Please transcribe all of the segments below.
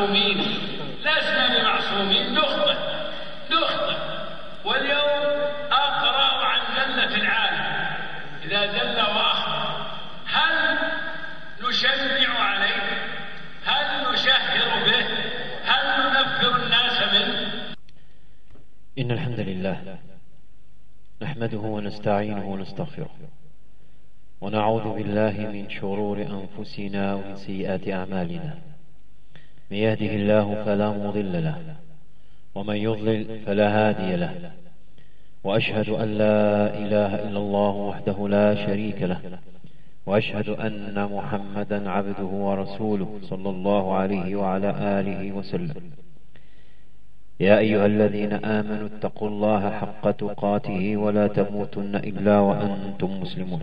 معصومين. لسنا بمعصومين. نخطئ نخطئ واليوم أقرأ عن زلة العالم. إذا زل وأخطأ هل نشنع عليه؟ هل نشهر به؟ هل ننفر الناس منه؟ إن الحمد لله نحمده ونستعينه ونستغفره ونعوذ بالله من شرور أنفسنا ومن سيئات أعمالنا. من يهده الله فلا مضل له ومن يضلل فلا هادي له. وأشهد أن لا إله إلا الله وحده لا شريك له وأشهد أن محمدا عبده ورسوله صلى الله عليه وعلى آله وسلم. يا أيها الذين آمنوا اتقوا الله حق تقاته ولا تموتن إلا وأنتم مسلمون.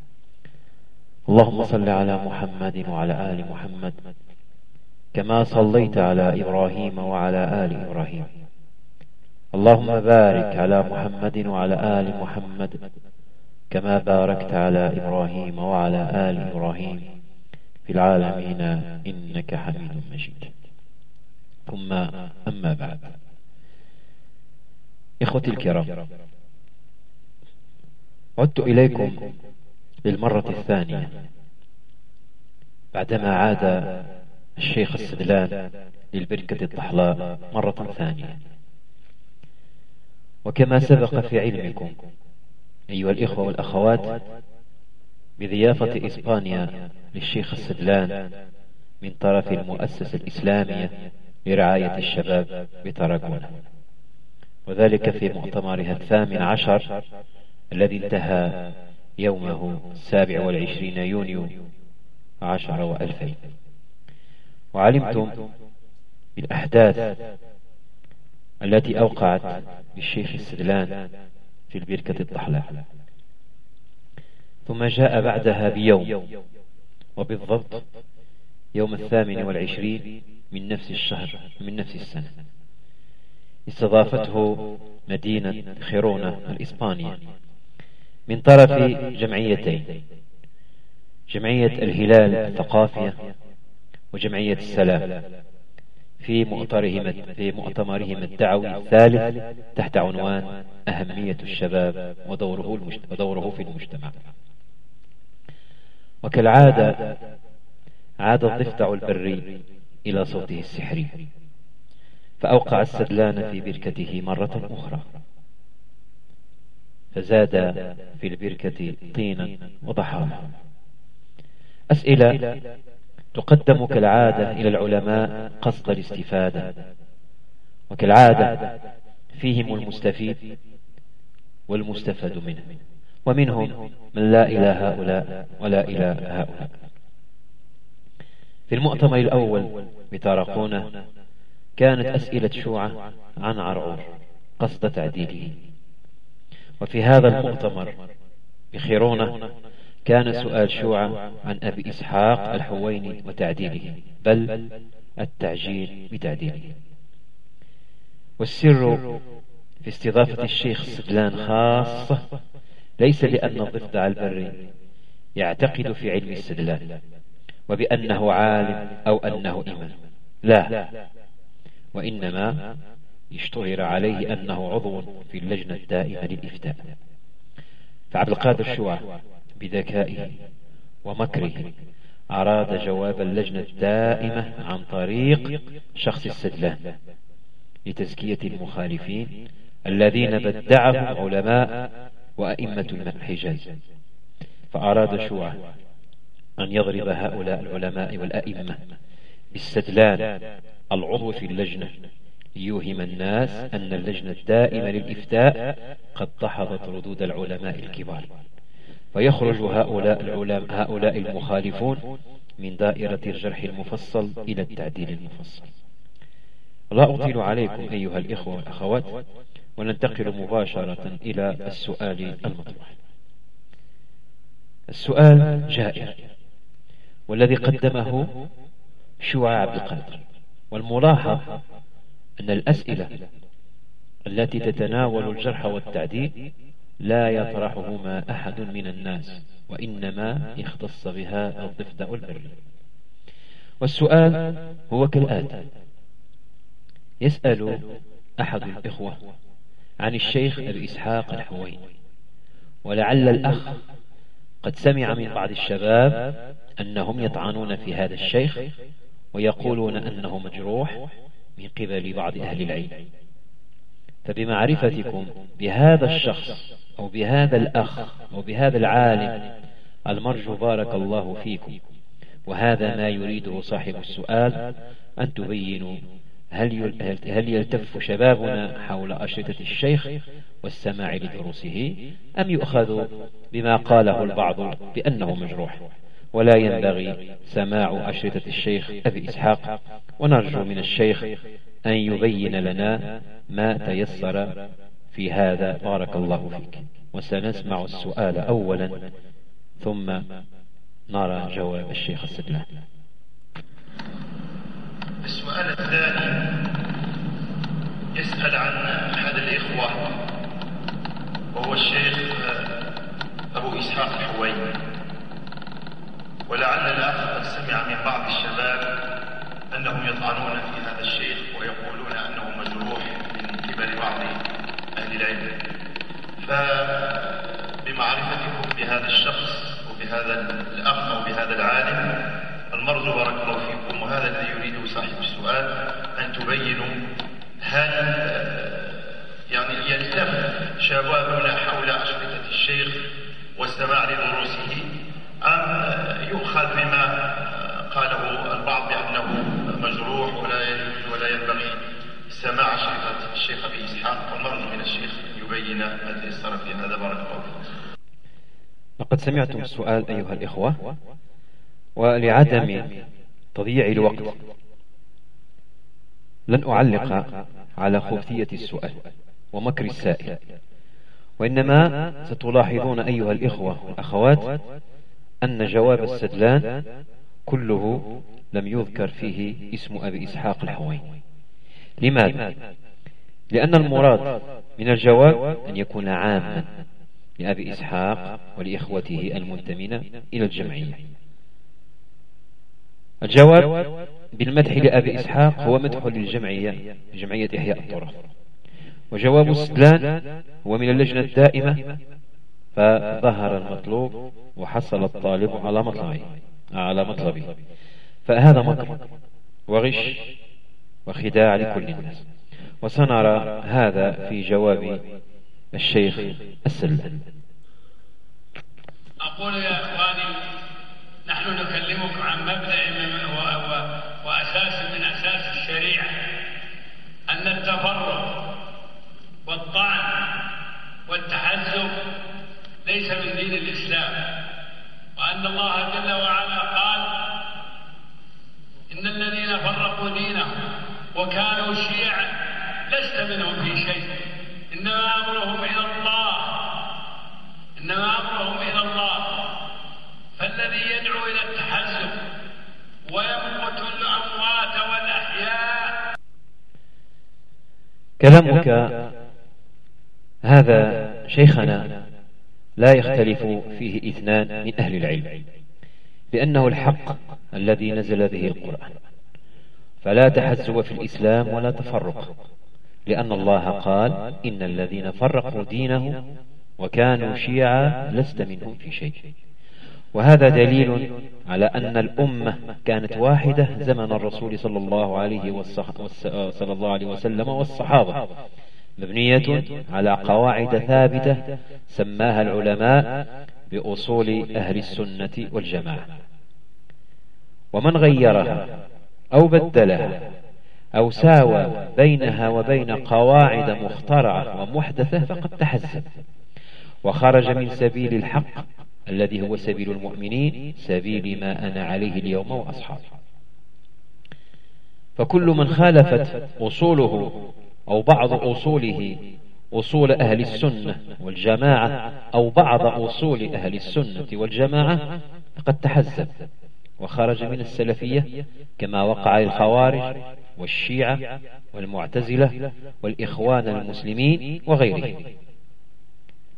اللهم صل على محمد وعلى آل محمد كما صليت على إبراهيم وعلى آل إبراهيم. اللهم بارك على محمد وعلى آل محمد كما باركت على إبراهيم وعلى آل إبراهيم في العالمين إنك حميد مجيد. ثم أما بعد. إخوتي الكرام عدت إليكم للمرة الثانية. بعدما عاد الشيخ السدلان للبركة الطحلاء مرة ثانية. وكما سبق في علمكم أيها الإخوة والأخوات بضيافة إسبانيا للشيخ السدلان من طرف المؤسسة الإسلامية لرعاية الشباب بتراكونا وذلك في مؤتمرها الثامن عشر الذي انتهى يومه السابع والعشرين يونيو عشر وألفين وعلمتم بالأحداث التي أوقعت بالشيخ السدلان في البركة الطحلاء ثم جاء بعدها بيوم وبالضبط يوم الثامن والعشرين من نفس الشهر من نفس السنة. استضافته مدينة خيرونة الإسبانية. من طرف جمعيتين. جمعية الهلال الثقافية وجمعية السلام في مؤتمرهم في مؤتمرهم الدعوي الثالث تحت عنوان أهمية الشباب ودوره ودوره في المجتمع. وكالعادة عاد الضفدع البري إلى صوته السحري فأوقع السدلان في بركته مرة أخرى. فزاد في البركة طينا وضحاها أسئلة تقدم كالعادة إلى العلماء قصد الاستفادة. وكالعادة فيهم المستفيد والمستفاد منه. ومنهم من لا إلى هؤلاء ولا إلى هؤلاء. في المؤتمر الأول بتارقونة كانت أسئلة شوعة عن عرعور قصد تعديله. وفي هذا المؤتمر بخيرونة كان سؤال شوعة عن أبي إسحاق الحويني وتعديله بل التعجيل بتعديله. والسر في استضافة الشيخ سدلان خاصة ليس لأن الضفدع البري يعتقد في علم السدلان وبأنه عالم أو أنه إمام لا. وإنما اشتهر عليه أنه عضو في اللجنة الدائمة للإفتاء. فعبد القادر شوع بذكائه ومكره أراد جواب اللجنة الدائمة عن طريق شخص السدلان لتزكية المخالفين الذين بدعهم علماء وأئمة الحجاز فأراد شوعة أن يضرب هؤلاء العلماء والأئمة بالسدلان العضو في اللجنة ليوهم الناس أن اللجنة الدائمة للإفتاء قد دحضت ردود العلماء الكبار. فيخرج هؤلاء, العلماء هؤلاء المخالفون من دائرة الجرح المفصل إلى التعديل المفصل. لا أطيل عليكم أيها الإخوة والأخوات وننتقل مباشرة إلى السؤال المطروح. السؤال جائر والذي قدمه شوع عبد القادر والملاحظ أن الأسئلة التي تتناول الجرح والتعديل لا يطرحهما أحد من الناس وإنما يختص بها الضفدع البري. والسؤال هو كالآتي يسأل أحد الإخوة عن الشيخ أبي إسحاق الحوين ولعل الأخ قد سمع من بعض الشباب أنهم يطعنون في هذا الشيخ ويقولون أنه مجروح من قبل بعض أهل العلم. فبمعرفتكم بهذا الشخص أو بهذا الأخ أو بهذا العالم المرجو بارك الله فيكم. وهذا ما يريده صاحب السؤال أن تبينوا هل هل يلتف شبابنا حول أشرطة الشيخ والسماع لدروسه أم يؤخذ بما قاله البعض بأنه مجروح؟ ولا ينبغي سماع أشرطة الشيخ أبي إسحاق ونرجو من الشيخ أن يبين لنا ما تيسر في هذا. بارك الله فيك. وسنسمع السؤال أولا ثم نرى جواب الشيخ السدلان السؤال الثاني يسأل عن أحد الإخوة وهو الشيخ أبو إسحاق الحويني. ولعل الأخ قد سمع من بعض الشباب أنهم يطعنون في هذا الشيخ ويقولون أنه مجروح من قبل بعض أهل العلم. فبمعرفتكم بهذا الشخص وبهذا الأخ أو بهذا العالم المرجو بارك الله فيكم وهذا الذي يريده صاحب السؤال أن تبينوا هل يعني يلتف شبابنا حول أشرطة الشيخ والسماع لدروسه أم يؤخذ بما قاله البعض بأنه مجروح ولا ولا ينبغي. سماع شريطة الشيخ أبي إسحاق والمرجو من الشيخ يبين تيسر في هذا بارك الله لقد سمعتم السؤال أيها الإخوة ولعدم تضييع الوقت. لن أعلق على خفية السؤال ومكر السائل. وإنما ستلاحظون أيها الإخوة والأخوات أن جواب السدلان كله لم يذكر فيه اسم أبي إسحاق الحوين لماذا؟ لأن المراد من الجواب أن يكون عاما لأبي إسحاق ولإخوته المنتمين إلى الجمعية. الجواب بالمدح لأبي إسحاق هو مدح للجمعية جمعية إحياء الطرف وجواب السدلان هو من اللجنة الدائمة فظهر المطلوب وحصل الطالب على مطلبه على مطلبه. فهذا مكر وغش وخداع لكل الناس. وسنرى هذا في جواب الشيخ السلام أقول يا إخواني نحن نكلمكم عن مبدأ وأساس من أساس الشريعة أن التفرق والطعن والتحزب ليس من دين الإسلام. وأن الله جل وعلا قال إن الذين فرقوا دينهم وكانوا شيعا لست منهم في شيء. إنما أمرهم إلى الله. إنما أمرهم إلى الله. فالذي يدعو إلى التحزب ويمقت الأموات والأحياء. كلامك هذا شيخنا لا يختلف فيه إثنان من أهل العلم بأنه الحق الذي نزل به القرآن. فلا تحزب في الإسلام ولا تفرق لأن الله قال إن الذين فرقوا دينهم وكانوا شيعا لست منهم في شيء. وهذا دليل على أن الأمة كانت واحدة زمن الرسول صلى الله عليه, صلى الله عليه وسلم والصحابة. مبنية على قواعد ثابتة سماها العلماء بأصول أهل السنة والجماعة. ومن غيرها أو بدلها أو ساوى بينها وبين قواعد مخترعة ومحدثة فقد تحزب. وخرج من سبيل الحق الذي هو سبيل المؤمنين سبيل ما أنا عليه اليوم وأصحابي. فكل من خالفت أصوله أو بعض أصوله أصول أهل السنة والجماعة أو بعض أصول أهل السنة والجماعة فقد تحزب وخرج من السلفية كما وقع للخوارج والشيعة والمعتزلة والإخوان المسلمين وغيرهم.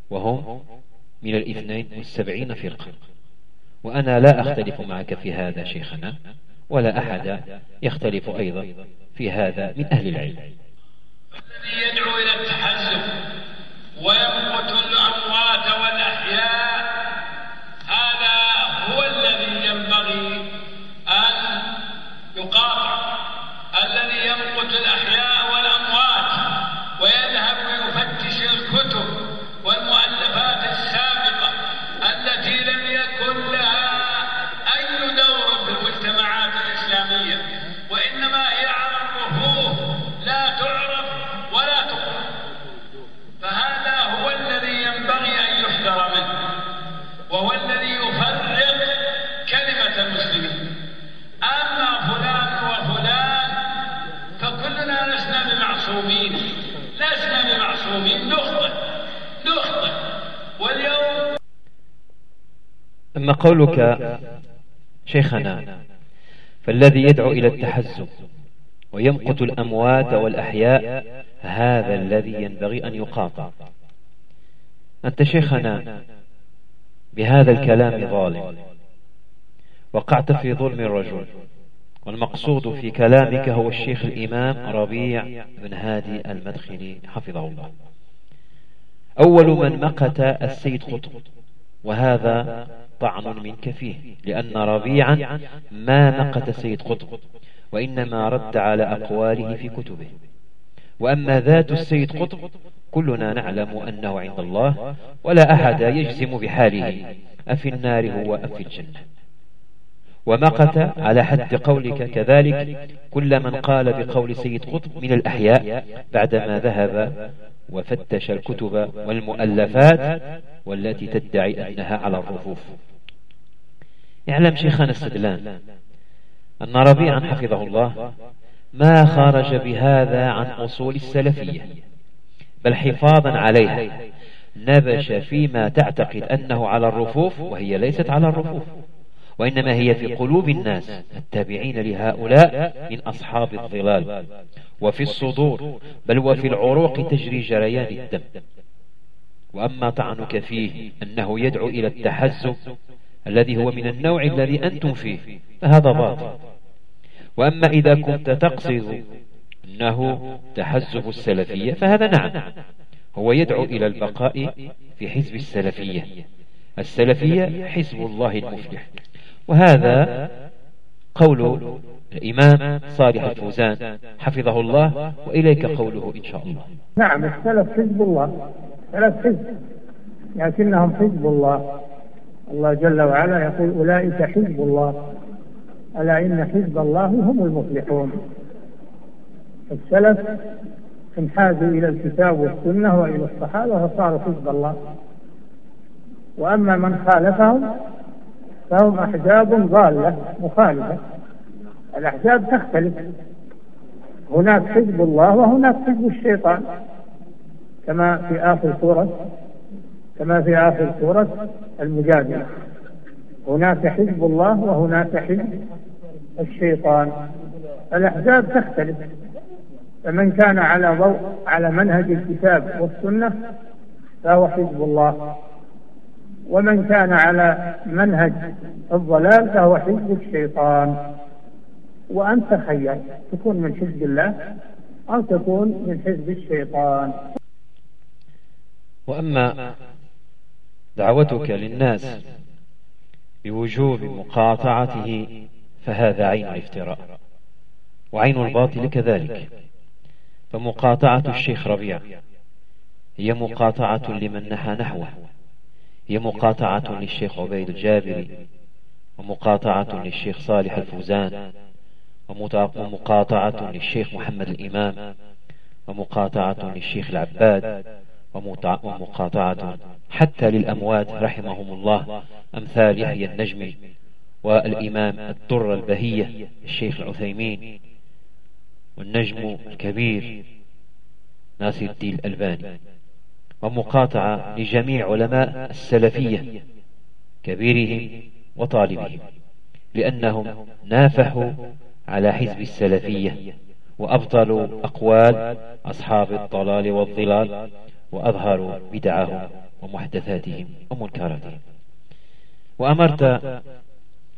وهم من الاثنين والسبعين فرقة. وأنا لا أختلف معك في هذا شيخنا ولا أحد يختلف أيضا في هذا من أهل العلم. الذي يدعو إلى التحزب ويمقت الأموات والأحياء أما قولك شيخنا فالذي يدعو إلى التحزب ويمقت الأموات والأحياء هذا الذي ينبغي أن يقاطع. أنت شيخنا بهذا الكلام ظالم. وقعت في ظلم الرجل والمقصود في كلامك هو الشيخ الإمام ربيع بن هادي المدخلي حفظه الله. أول من مقت السيد قطب وهذا طعن منك فيه لأن ربيعا ما مقت سيد قطب وإنما رد على أقواله في كتبه. وأما ذات السيد قطب كلنا نعلم أنه عند الله ولا أحد يجزم بحاله أفي النار هو أم في الجنة. ومقت على حد قولك كذلك كل من قال بقول سيد قطب من الأحياء بعدما ذهب وفتش الكتب والمؤلفات والتي تدعي أنها على الرفوف. اعلم شيخنا السدلان أن ربيعا حفظه الله ما خرج بهذا عن أصول السلفية بل حفاظا عليها نبش فيما تعتقد أنه على الرفوف وهي ليست على الرفوف وإنما هي في قلوب الناس التابعين لهؤلاء من أصحاب الظلال وفي الصدور بل وفي العروق تجري جريان الدم. وأما طعنك فيه أنه يدعو إلى التحزب الذي هو من النوع الذي أنتم فيه. فهذا باطل. وأما إذا كنت تقصد أنه تحزب السلفية فهذا نعم. هو يدعو إلى البقاء في حزب السلفية. السلفية. حزب الله المفلح. وهذا قول الإمام صالح الفوزان. حفظه الله وإليك قوله إن شاء الله. نعم السلف حزب الله. سلف حزب. لكنهم حزب الله. الله جل وعلا يقول أولئك حزب الله ألا إن حزب الله هم المفلحون. السلف انحازوا إلى الكتاب والسنة وإلى الصحابة فصاروا حزب الله. وأما من خالفهم فهم أحزاب ضالة مخالفة. الأحزاب تختلف. هناك حزب الله وهناك حزب الشيطان كما في آخر سورة كما في آخر سورة المجادلة. هناك حزب الله وهناك حزب الشيطان. الأحزاب تختلف. فمن كان على ضوء على منهج الكتاب والسنة فهو حزب الله. ومن كان على منهج الضلال فهو حزب الشيطان. وأنت خير. تكون من حزب الله أو تكون من حزب الشيطان. وأما دعوتك للناس بوجوب مقاطعته فهذا عين الافتراء وعين الباطل كذلك. فمقاطعة الشيخ ربيع. هي مقاطعة لمن نحى نحوه. هي مقاطعة للشيخ عبيد الجابري. ومقاطعة للشيخ صالح الفوزان. ومقاطعة للشيخ محمد الإمام. ومقاطعة للشيخ العباد. ومقاطعة حتى للأموات رحمهم الله أمثال يحيى النجمي والإمام الدر البهية الشيخ العثيمين والنجم الكبير ناصر الدين الألباني. ومقاطعة لجميع علماء السلفية كبيرهم وطالبهم لأنهم نافحوا على حزب السلفية وأبطلوا أقوال أصحاب الضلال والضلال وأظهروا بدعهم ومحدثاتهم ومنكراتهم. وأمرت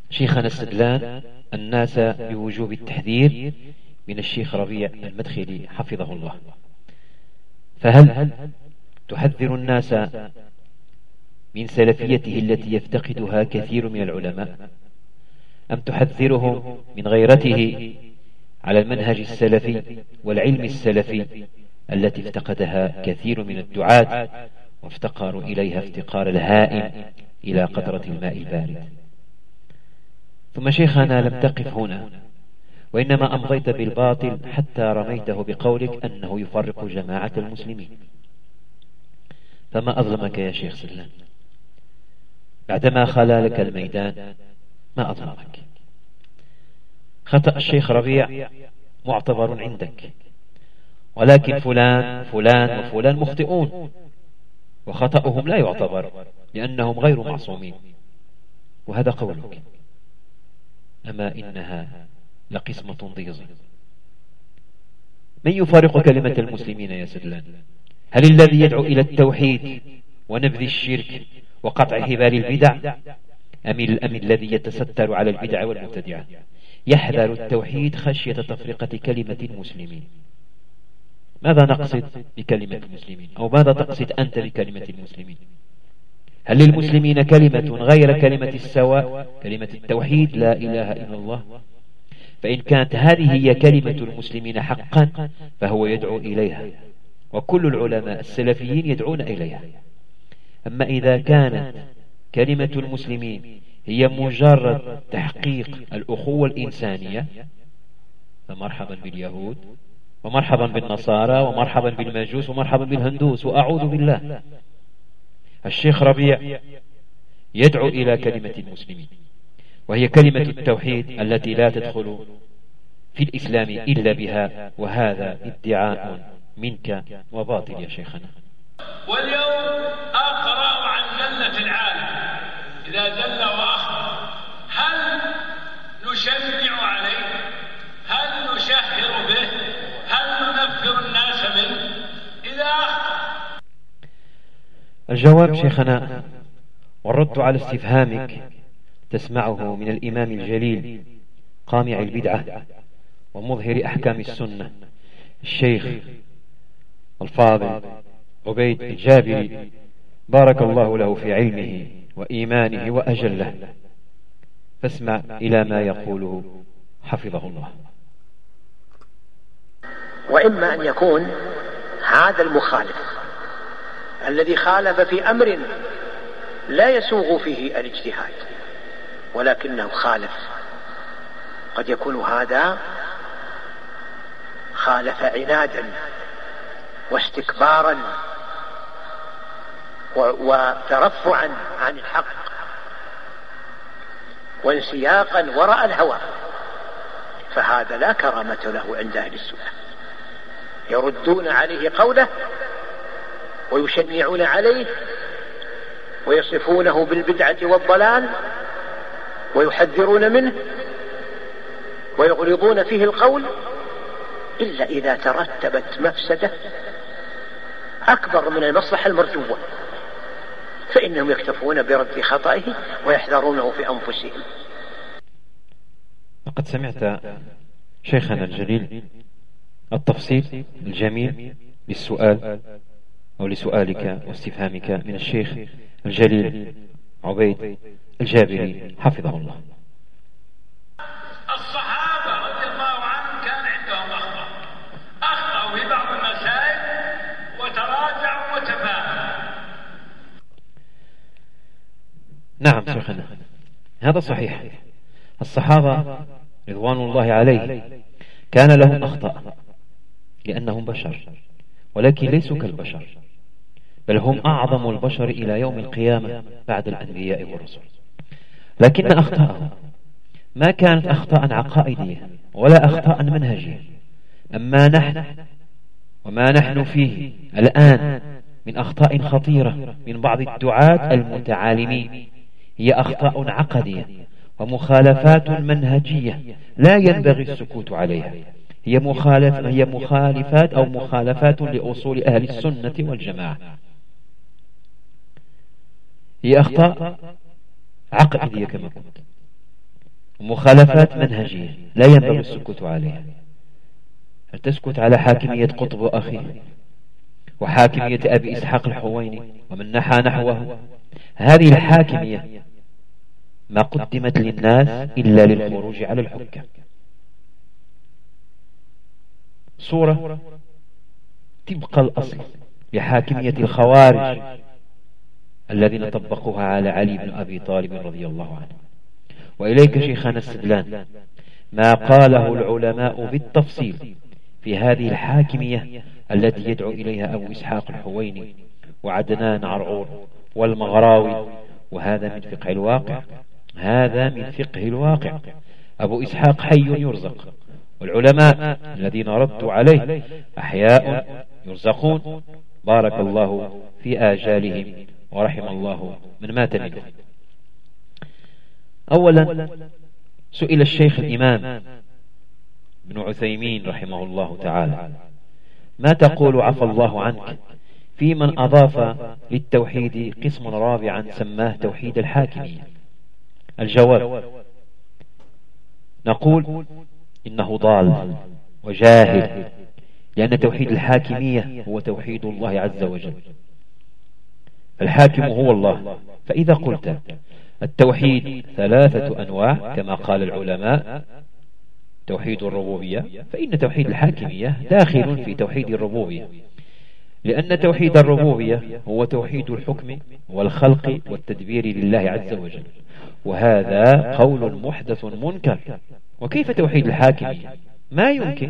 شيخنا السدلان الناس بوجوب التحذير من الشيخ ربيع المدخلي حفظه الله. فهل تحذر الناس من سلفيته التي يفتقدها كثير من العلماء؟ أم تحذرهم من غيرته على المنهج السلفي والعلم السلفي التي افتقدها كثير من الدعاة وافتقروا إليها افتقار الهائم إلى قطرة الماء البارد. ثم شيخنا لم تقف هنا وإنما أمضيت بالباطل حتى رميته بقولك أنه يفرق جماعة المسلمين. فما أظلمك يا شيخ سلام؟ بعدما خلا لك الميدان ما أظلمك؟ خطأ الشيخ ربيع معتبر عندك. ولكن فلان فلان وفلان مخطئون. وخطأهم لا يعتبر لأنهم غير معصومين. وهذا قولك. أما إنها لقسمة ضيزة من يفارق كلمة المسلمين يا سدلان؟ هل الذي يدعو إلى التوحيد ونبذ الشرك وقطع هبال البدع؟ أم, الأم الذي يتستر على البدع والمبتدعة؟ يحذر التوحيد خشية تفرقة كلمة المسلمين. ماذا نقصد بكلمة المسلمين؟ أو ماذا تقصد أنت بكلمة المسلمين؟ هل للمسلمين كلمة غير كلمة السواء كلمة التوحيد؟ لا إله إلا الله. فإن كانت هذه هي كلمة المسلمين حقا فهو يدعو إليها. وكل العلماء السلفيين يدعون إليها. أما إذا كانت كلمة المسلمين هي مجرد تحقيق الأخوة الإنسانية فمرحبا باليهود. ومرحبا بالنصارى ومرحبا بالمجوس ومرحبا بالهندوس وأعوذ بالله. الشيخ ربيع يدعو إلى كلمة المسلمين وهي كلمة التوحيد التي لا تدخل في الإسلام إلا بها وهذا ادعاء منك وباطل يا شيخنا. واليوم أقرأ عن زلة العالم إذا زل وأخطأ هل نشنع عليه هل نشهر به هل ننفر الناس منه إذا أخطأ الجواب شيخنا والرد على استفهامك تسمعه من الإمام الجليل قامع البدعة ومظهر أحكام السنة الشيخ الفاضل عبيد الجابري بارك الله له في علمه وإيمانه وأجله. فاسمع إلى ما يقوله حفظه الله. وإما أن يكون هذا المخالف. الذي خالف في أمر لا يسوغ فيه الاجتهاد ولكنه خالف. قد يكون هذا خالف عنادا واستكبارا وترفعا عن الحق وانسياقا وراء الهوى فهذا لا كرامة له عند أهل السنة. يردون عليه قوله ويشنعون عليه ويصفونه بالبدعة والضلال ويحذرون منه ويغلظون فيه القول إلا إذا ترتبت مفسدة أكبر من المصلحة المرجوة فإنهم يكتفون برد خطئه ويحذرونه في أنفسهم. لقد سمعت شيخنا الجليل التفصيل الجميل للسؤال أو لسؤالك واستفهامك من الشيخ الجليل عبيد الجابري حفظه الله. الصحابة رضي الله عنهم كان عندهم أخطاء. أخطأوا في بعض المسائل وتراجعوا وتفاهموا. نعم شيخنا هذا صحيح. الصحابة رضوان الله عليه كان لهم أخطأ لأنهم بشر ولكن ليسوا كالبشر. بل هم أعظم البشر إلى يوم القيامة بعد الأنبياء والرسل. لكن أخطاءهم ما كانت أخطاء عقائدية ولا أخطاء منهجية أما نحن وما نحن فيه الآن من أخطاء خطيرة من بعض الدعاة المتعالمين. هي أخطاء عقدية ومخالفات منهجية لا ينبغي السكوت عليها. هي مخالف هي مخالفات أو مخالفات لأصول أهل السنة والجماعة. هي أخطاء عقدية كما قلت. مخالفات منهجية لا ينبغي السكوت عليها. هل تسكت على حاكمية قطب أخيه وحاكمية أبي إسحاق الحويني ومن نحى نحوه؟ هذه الحاكمية ما قدمت للناس إلا للخروج على الحكام. صورة تبقى الأصل لحاكمية الخوارج الذين طبقوها على علي بن أبي طالب رضي الله عنه. وإليك شيخنا السدلان ما قاله العلماء بالتفصيل في هذه الحاكمية التي يدعو إليها أبو إسحاق الحويني وعدنان عرعور والمغراوي وهذا من فقه الواقع. هذا من فقه الواقع. أبو إسحاق حي يرزق والعلماء الذين ردوا عليه أحياء يرزقون. بارك الله في آجالهم. ورحم الله من مات منهم أولا سئل الشيخ الإمام ابن عثيمين رحمه الله تعالى ما تقول عفى الله عنك؟ في من أضاف للتوحيد قسم رابعا سماه توحيد الحاكمية الجواب نقول إنه ضال وجاهل لأن توحيد الحاكمية هو توحيد الله عز وجل. الحاكم هو الله. فإذا قلت التوحيد ثلاثة أنواع كما قال العلماء توحيد الربوبية فإن توحيد الحاكمية داخل في توحيد الربوبية. لأن توحيد الربوبية هو توحيد الحكم والخلق والتدبير لله عز وجل. وهذا قول محدث منكر. وكيف توحيد الحاكمية؟ ما يمكن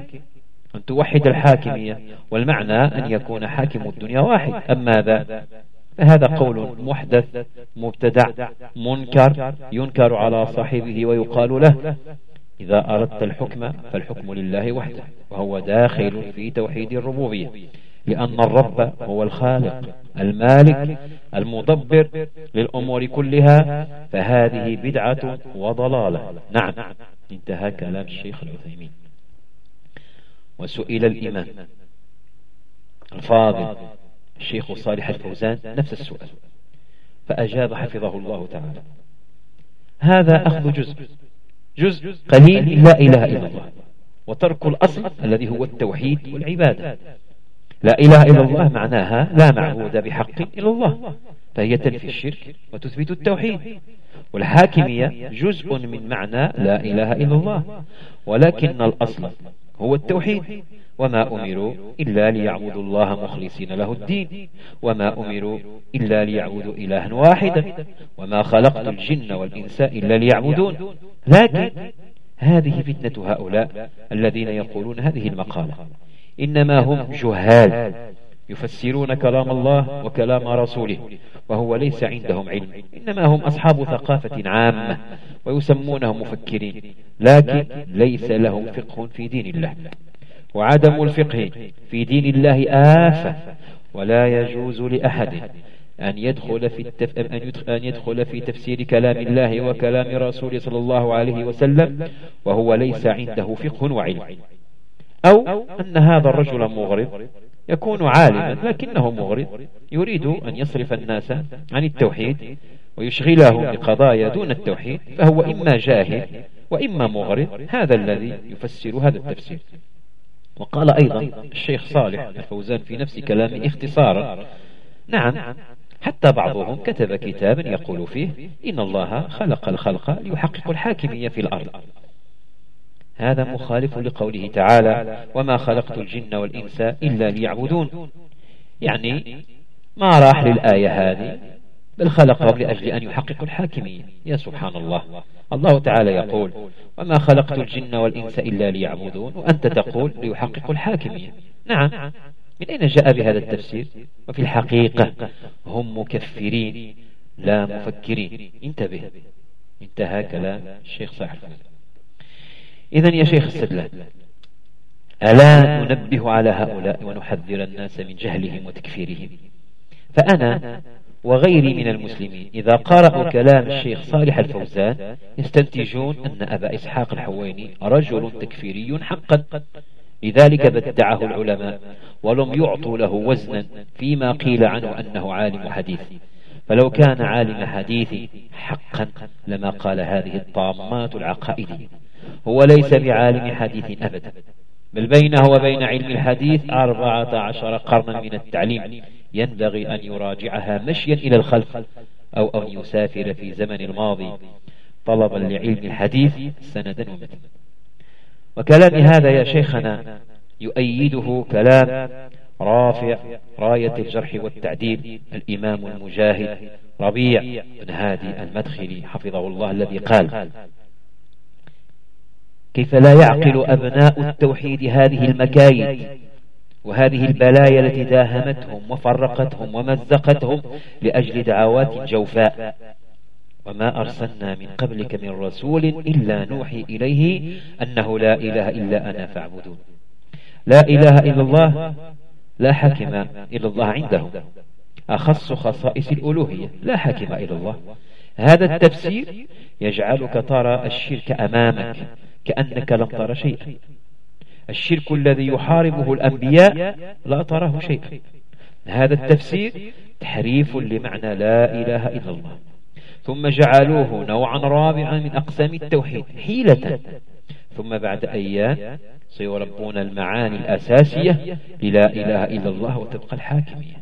أن توحد الحاكمية والمعنى أن يكون حاكم الدنيا واحد. أما ذا فهذا قول محدث مبتدع منكر ينكر على صاحبه ويقال له إذا أردت الحكم فالحكم لله وحده وهو داخل في توحيد الربوبية لأن الرب هو الخالق المالك المدبر للأمور كلها فهذه بدعة وضلالة. نعم انتهى كلام الشيخ العثيمين. وسئل الإمام الفاضل الشيخ صالح الفوزان نفس السؤال. فأجاب حفظه الله تعالى. هذا أخذ جزء. جزء قليل لا إله إلا الله. وترك الأصل الذي هو التوحيد والعبادة. لا إله إلا الله معناها لا معبود بحق إلا الله. فهي تنفي الشرك وتثبت التوحيد. والحاكمية جزء من معنى لا إله إلا الله. ولكن الأصل هو التوحيد. وما أمروا إلا ليعبدوا الله مخلصين له الدين. وما أمروا إلا ليعبدوا إلها واحدا. وما خلقت الجن والإنس إلا ليعبدون. لكن هذه فتنة هؤلاء الذين يقولون هذه المقالة. إنما هم جهال يفسرون كلام الله وكلام رسوله وهو ليس عندهم علم. إنما هم أصحاب ثقافة عامة ويسمونهم مفكرين. لكن ليس لهم فقه في دين الله. وعدم الفقه في دين الله آفة ولا يجوز لأحد أن يدخل في التف... أن يدخل في تفسير كلام الله وكلام رسوله صلى الله عليه وسلم وهو ليس عنده فقه وعلم. أو أن هذا الرجل مغرض يكون عالما لكنه مغرض يريد أن يصرف الناس عن التوحيد ويشغلهم بقضايا دون التوحيد فهو إما جاهل وإما مغرض هذا الذي يفسر هذا التفسير. وقال أيضا الشيخ صالح الفوزان في نفس كلامه اختصارا نعم حتى بعضهم كتب كتابا يقول فيه إن الله خلق الخلق ليحقق الحاكمية في الأرض. هذا مخالف لقوله تعالى وما خلقت الجن والإنس إلا ليعبدون يعني ما راح للآية هذه؟ بل خلقهم لأجل أن يحققوا الحاكمية يا سبحان الله. الله تعالى يقول وما خلقت الجن والإنس إلا ليعبدون وأنت تقول ليحققوا الحاكمية نعم. من أين جاء بهذا التفسير؟ وفي الحقيقة هم مكفرين لا مفكرين. انتبه. انتهى كلام الشيخ صالح إذا يا شيخ السدلان ألا ننبه على هؤلاء ونحذر الناس من جهلهم وتكفيرهم؟ فأنا وغيري من المسلمين. إذا قرأوا كلام الشيخ صالح الفوزان يستنتجون أن أبا إسحاق الحويني رجل تكفيري حقا. لذلك بدعه العلماء ولم يعطوا له وزنا فيما قيل عنه أنه عالم حديث. فلو كان عالم حديث حقا لما قال هذه الطامات العقائد هو ليس بعالم حديث أبدا. بل بينه وبين علم الحديث أربعة عشر قرنا من التعليم. ينبغي أن يراجعها مشيا إلى الخلف أو أن يسافر في زمن الماضي طلبا لعلم الحديث سندا ومثلا وكلام هذا يا شيخنا يؤيده كلام رافع راية الجرح والتعديل. الإمام المجاهد ربيع بن هادي المدخلي حفظه الله الذي قال كيف لا يعقل أبناء التوحيد هذه المكايد؟ وهذه البلايا التي داهمتهم وفرقتهم ومزقتهم لأجل دعوات جوفاء وما أرسلنا من قبلك من رسول إلا نوحي إليه أنه لا إله إلا أنا فاعبدون. لا إله إلا الله لا حكم إلا الله عندهم. أخص خصائص الألوهية. لا حكم إلا الله. هذا التفسير يجعلك ترى الشرك أمامك. كأنك لم تر شيئا. الشرك الذي يحاربه الأنبياء لا تراه شيئا. هذا التفسير تحريف لمعنى لا إله إلا الله. ثم جعلوه نوعا رابعا من أقسام التوحيد حيلة. ثم بعد أيام سيربون المعاني الأساسية للا إله إلا الله وتبقى الحاكمية.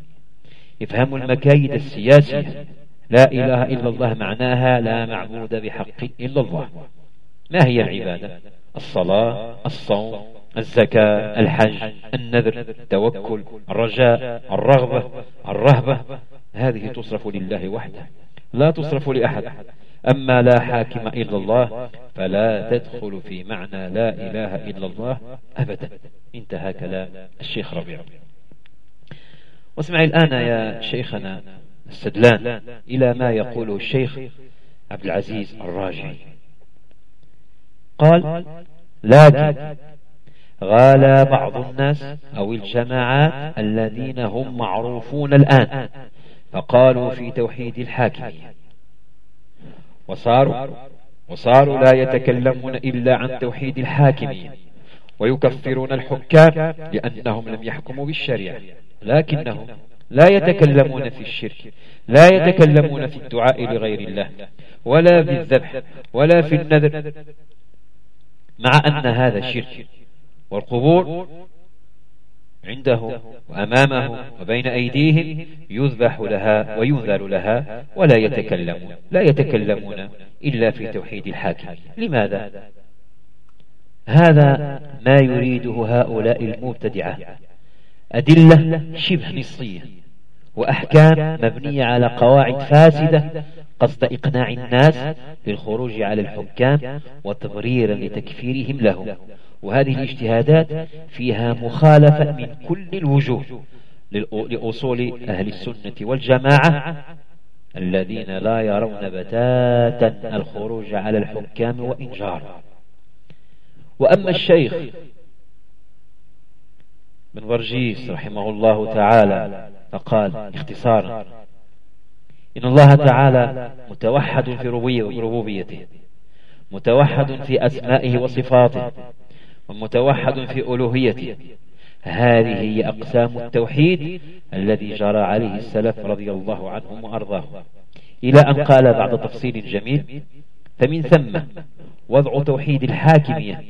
افهموا المكايد السياسية. لا إله إلا الله معناها لا معبود بحق إلا الله. ما هي العبادة؟ الصلاة الصوم الزكاة الحج النذر التوكل الرجاء الرغبة الرهبة. هذه تصرف لله وحده لا تصرف لأحد. أما لا حاكم إلا الله فلا تدخل في معنى لا إله إلا الله أبدا. انتهى كلام الشيخ ربيع. واسمع الآن يا شيخنا السدلان إلى ما يقوله الشيخ عبد العزيز الراجعي. قال لكن غالى بعض الناس أو الجماعات الذين هم معروفون الآن فقالوا في توحيد الحاكمية وصاروا وصاروا لا يتكلمون إلا عن توحيد الحاكمية ويكفرون الحكام لأنهم لم يحكموا بالشريعة لكنهم لا يتكلمون في الشرك لا يتكلمون في الدعاء لغير الله ولا بالذبح ولا في النذر. مع أن هذا الشرك والقبور عنده وأمامه وبين أيديهم يذبح لها وينذر لها ولا يتكلمون لا يتكلمون إلا في توحيد الحاكم لماذا؟ هذا ما يريده هؤلاء المبتدعة أدلة شبه نصية وأحكام مبنية على قواعد فاسدة قصد إقناع الناس للخروج على الحكام وتبريرا لتكفيرهم له وهذه الاجتهادات فيها مخالفة من كل الوجوه لأصول أهل السنة والجماعة الذين لا يرون بتاتا الخروج على الحكام وإنجار. وأما الشيخ بن برجيس رحمه الله تعالى فقال اختصارا إن الله تعالى متوحد في ربوبيته متوحد في أسمائه وصفاته ومتوحد في ألوهيته. هذه هي أقسام التوحيد الذي جرى عليه السلف رضي الله عنهم وأرضاهم. إلى أن قال بعد تفصيل جميل فمن ثم وضع توحيد الحاكمية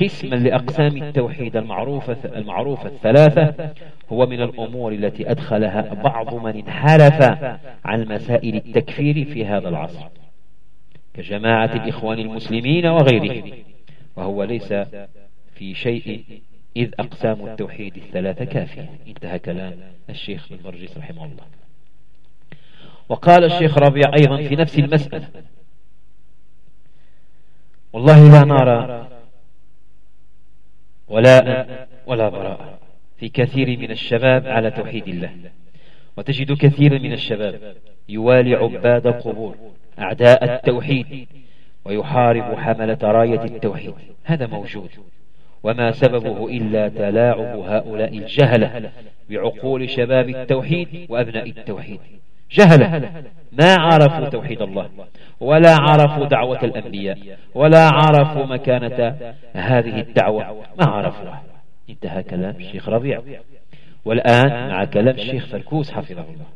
قسما لأقسام التوحيد المعروفة, المعروفة الثلاثة هو من الأمور التي أدخلها بعض من انحرف عن مسائل التكفير في هذا العصر كجماعة الإخوان المسلمين وغيرهم وهو ليس في شيء إذ أقسام التوحيد الثلاثة كافية. انتهى كلام الشيخ برجيس رحمه الله. وقال الشيخ ربيع أيضا في نفس المسألة والله لا نرى ولاء ولا براء. في كثير من الشباب على توحيد الله. وتجد كثيرا من الشباب يوالي عباد القبور أعداء التوحيد ويحارب حملة راية التوحيد. هذا موجود. وما سببه إلا تلاعب هؤلاء الجهلة بعقول شباب التوحيد وأبناء التوحيد. جهلة ما عرفوا توحيد الله ولا عرفوا دعوة الأنبياء ولا عرفوا مكانة هذه الدعوة. ما عرفوها. انتهى كلام الشيخ ربيع. والآن مع كلام الشيخ فركوس حفظه الله.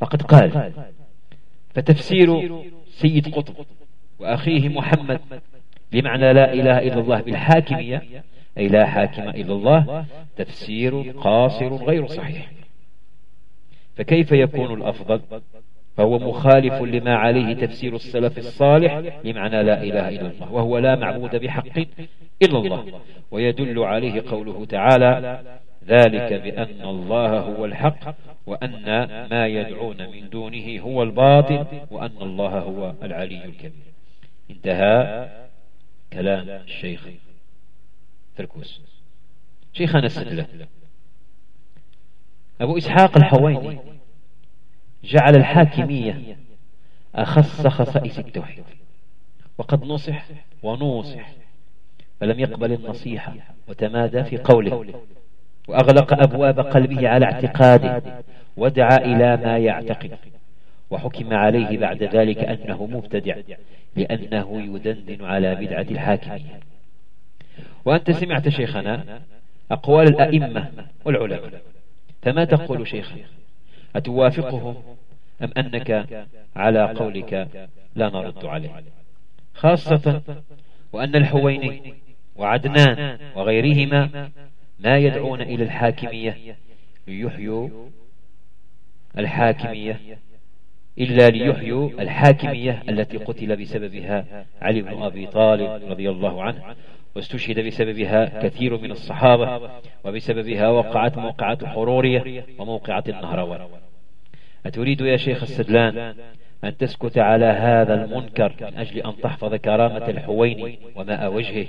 فقد قال فتفسير سيد قطب وأخيه محمد بمعنى لا إله إلا الله بالحاكمية أي لا حاكم إلا الله تفسير قاصر غير صحيح. فكيف يكون الأفضل؟ فهو مخالف لما عليه تفسير السلف الصالح لمعنى لا إله إلا الله وهو لا معبود بحق إلا الله ويدل عليه قوله تعالى ذلك بأن الله هو الحق وأن ما يدعون من دونه هو الباطل وأن الله هو العلي الكبير. انتهى كلام الشيخ فركوس شيخنا السدلة. أبو إسحاق الحويني جعل الحاكمية أخص خصائص التوحيد وقد نصح ونوصح فلم يقبل النصيحة وتمادى في قوله وأغلق أبواب قلبه على اعتقاده ودعا إلى ما يعتقد وحكم عليه بعد ذلك أنه مبتدع لأنه يدندن على بدعة الحاكمية. وأنت سمعت شيخنا أقوال الأئمة والعلماء. فما تقول شيخنا أتوافقهم أم أنك على قولك لا نرد عليه؟ خاصة وأن الحويني وعدنان وغيرهما ما يدعون إلى الحاكمية ليحيوا الحاكمية إلا ليحيوا الحاكمية التي قتل بسببها علي بن أبي طالب رضي الله عنه. واستشهد بسببها كثير من الصحابة وبسببها وقعت موقعة الحرورية وموقعة النهروان أتريد يا شيخ السدلان أن تسكت على هذا المنكر من أجل أن تحفظ كرامة الحويني وماء وجهه.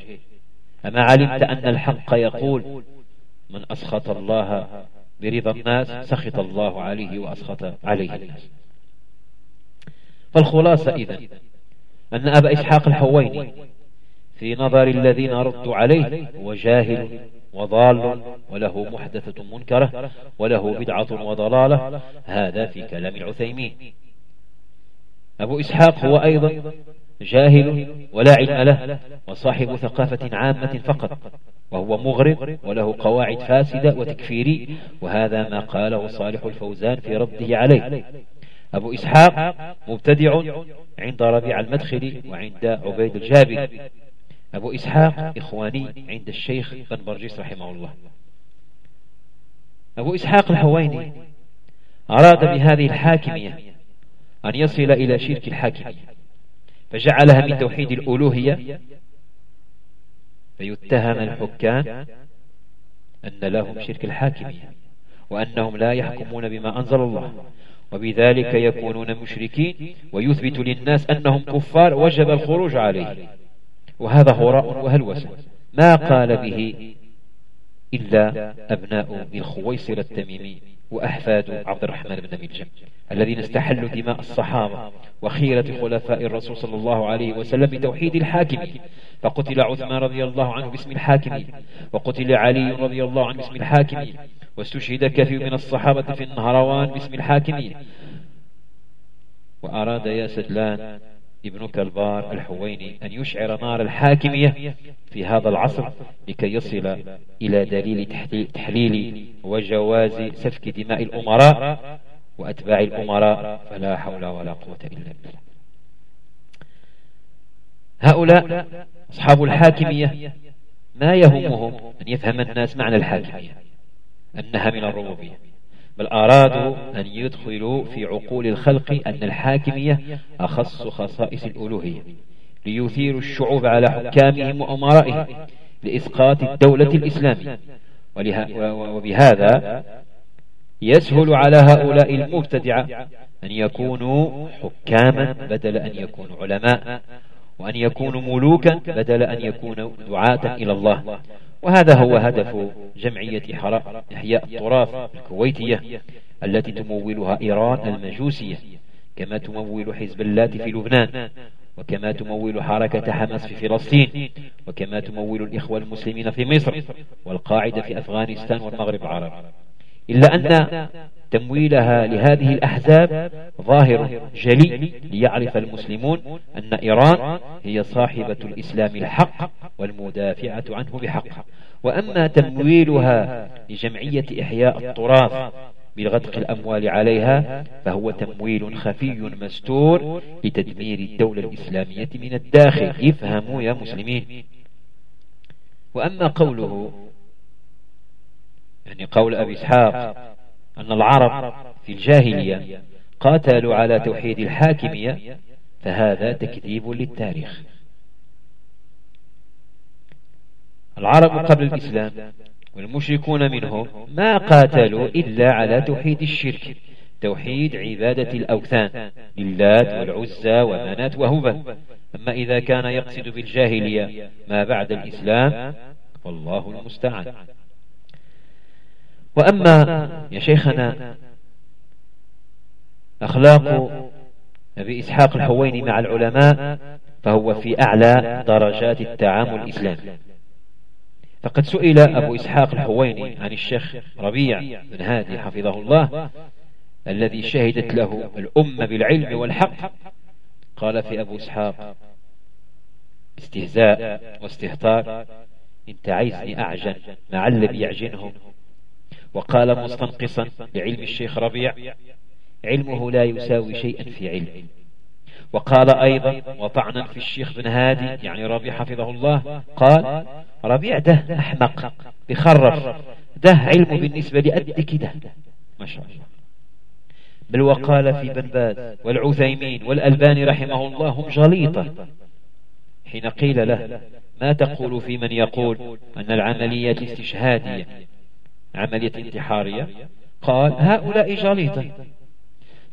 أما علمت أن الحق يقول من أسخط الله برضا الناس سخط الله عليه وأسخط عليه الناس. فالخلاصة إذن أن أبا إسحاق الحويني في نظر الذين ردوا عليه هو جاهل وضال وله محدثة منكرة وله بدعة وضلالة هذا في كلام العثيمين. أبو إسحاق هو أيضا جاهل ولا علم له وصاحب ثقافة عامة فقط وهو مغرض وله قواعد فاسدة وتكفيري وهذا ما قاله صالح الفوزان في رده عليه. أبو إسحاق مبتدع عند ربيع المدخلي وعند عبيد الجابر. أبو إسحاق إخواني عند الشيخ بن برجيس رحمه الله. أبو إسحاق الحويني أراد بهذه الحاكمية أن يصل إلى شرك الحاكمية فجعلها من توحيد الألوهية فيتهم الحكام أن لهم شرك الحاكمية وأنهم لا يحكمون بما أنزل الله وبذلك يكونون مشركين ويثبت للناس أنهم كفار وجب الخروج عليه وهذا هراء وهلوسة ما قال به إلا أبناء الخويصر التميمي وأحفاد عبد الرحمن بن ملجم الذين استحلوا دماء الصحابة وخيرة خلفاء الرسول صلى الله عليه وسلم بتوحيد الحاكم فقتل عثمان رضي الله عنه باسم الحاكم وقتل علي رضي الله عنه باسم الحاكم واستشهد كثير من الصحابة في النهروان باسم الحاكم وأراد يا سدلان ابنك البار الحويني أن يشعر نار الحاكمية في هذا العصر لكي يصل إلى دليل تحليل وجواز سفك دماء الأمراء وأتباع الأمراء فلا حول ولا قوة إلا بالله. هؤلاء أصحاب الحاكمية ما يهمهم أن يفهم الناس معنى الحاكمية؟ أنها من الربوبية. بل أرادوا أن يدخلوا في عقول الخلق أن الحاكمية أخص خصائص الألوهية ليثيروا الشعوب على حكامهم وأمرائهم لإسقاط الدولة الإسلامية. وبهذا يسهل على هؤلاء المبتدعة أن يكونوا حكاما بدل أن يكونوا علماء وأن يكونوا ملوكا بدل أن يكونوا دعاة إلى الله. وهذا هو هدف جمعية إحياء التراث الكويتية التي تمولها إيران المجوسية. كما تمول حزب اللات في لبنان. وكما تمول حركة حماس في فلسطين. وكما تمول الإخوة المسلمين في مصر والقاعدة في أفغانستان والمغرب العربي إلا أن تمويلها لهذه الأحزاب ظاهر جلي ليعرف المسلمون أن إيران هي صاحبة الإسلام الحق والمدافعة عنه بحق. وأما تمويلها لجمعية إحياء التراث بغدق الأموال عليها فهو تمويل خفي مستور لتدمير الدولة الإسلامية من الداخل. افهموا يا مسلمين. وأما قوله يعني قول أبي إسحاق أن العرب في الجاهلية قاتلوا على توحيد الحاكمية فهذا تكذيب للتاريخ. العرب قبل الإسلام والمشركون منهم ما قاتلوا إلا على توحيد الشرك توحيد عبادة الأوثان للات والعزى ومنات وهبل أما إذا كان يقصد بالجاهلية ما بعد الإسلام والله المستعان. وأما يا شيخنا أخلاق أبي إسحاق الحويني مع العلماء فهو في أعلى درجات التعامل الإسلامي. فقد سئل أبو إسحاق الحويني عن الشيخ ربيع بن هادي حفظه الله الذي شهدت له الأمة بالعلم والحق. قال في أبو إسحاق استهزاء واستهتار انت عايزني أعجن مع اللي بيعجنهم وقال مستنقصا لعلم الشيخ ربيع علمه لا يساوي شيئا في علم. وقال أيضا وطعنا في الشيخ بن هادي يعني ربيع حفظه الله قال ربيع ده أحمق بخرف ده علم بالنسبة لأد كده ما شاء الله. بل وقال في بن باز والعثيمين والألباني رحمه الله هم جليطة. حين قيل له ما تقول في من يقول أن العملية الاستشهادية عملية انتحارية؟ قال هؤلاء جليطة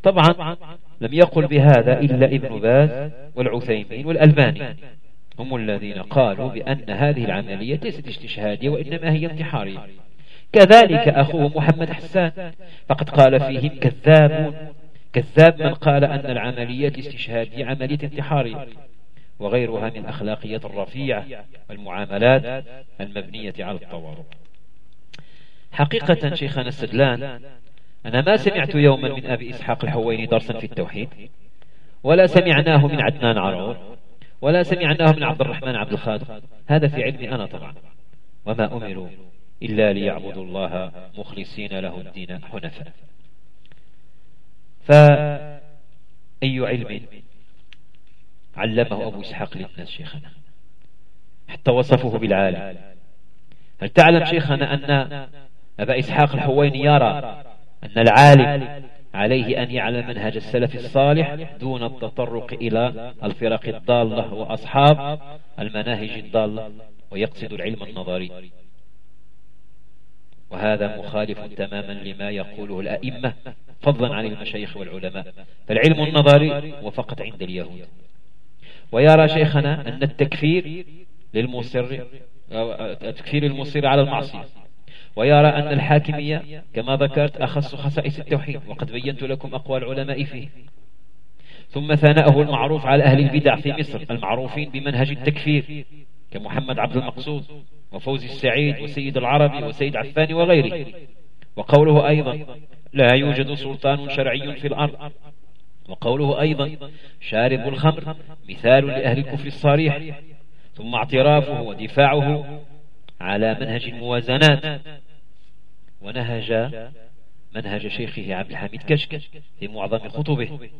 طبعا لم يقل بهذا إلا ابن باز والعثيمين والألباني. هم الذين قالوا بأن هذه العملية ليست استشهادية وإنما هي انتحارية. كذلك أخوه محمد حسان. فقد قال فيهم كذابون. كذاب من قال أن العملية الاستشهادية عملية انتحارية. وغيرها من أخلاقية الرفيعة والمعاملات المبنية على التوارب حقيقة شيخنا السدلان أنا ما سمعت يوما من أبي إسحاق الحويني درسا في التوحيد ولا سمعناه من عدنان عرور ولا سمعناه من عبد الرحمن عبد الخالق هذا في علمي أنا طبعا وما أمروا إلا ليعبدوا الله مخلصين له الدين حنفاء. فأي علم علمه أبو إسحاق للناس شيخنا؟ حتى وصفه بالعالم. هل تعلم شيخنا أن أبا إسحاق الحويني يرى أن العالم عليه أن يعلم منهج السلف الصالح دون التطرق إلى الفرق الضالة وأصحاب المناهج الضالة ويقصد العلم النظري. وهذا مخالف تماما لما يقوله الأئمة فضلا عن المشايخ والعلماء. فالعلم النظري وفقط عند اليهود. ويرى شيخنا أن التكفير للمصر التكفير المصر على المعصية. ويرى أن الحاكمية كما ذكرت أخص خصائص التوحيد وقد بينت لكم أقوال العلماء فيه. ثم ثناءه المعروف على أهل البدع في مصر المعروفين بمنهج التكفير كمحمد عبد المقصود وفوزي السعيد وسيد العربي وسيد عفاني وغيره. وقوله أيضا لا يوجد سلطان شرعي في الأرض. وقوله أيضا شارب الخمر مثال لأهل الكفر الصريح. ثم اعترافه ودفاعه على منهج الموازنات. ونهج منهج شيخه عبد الحميد كشك في معظم خطبه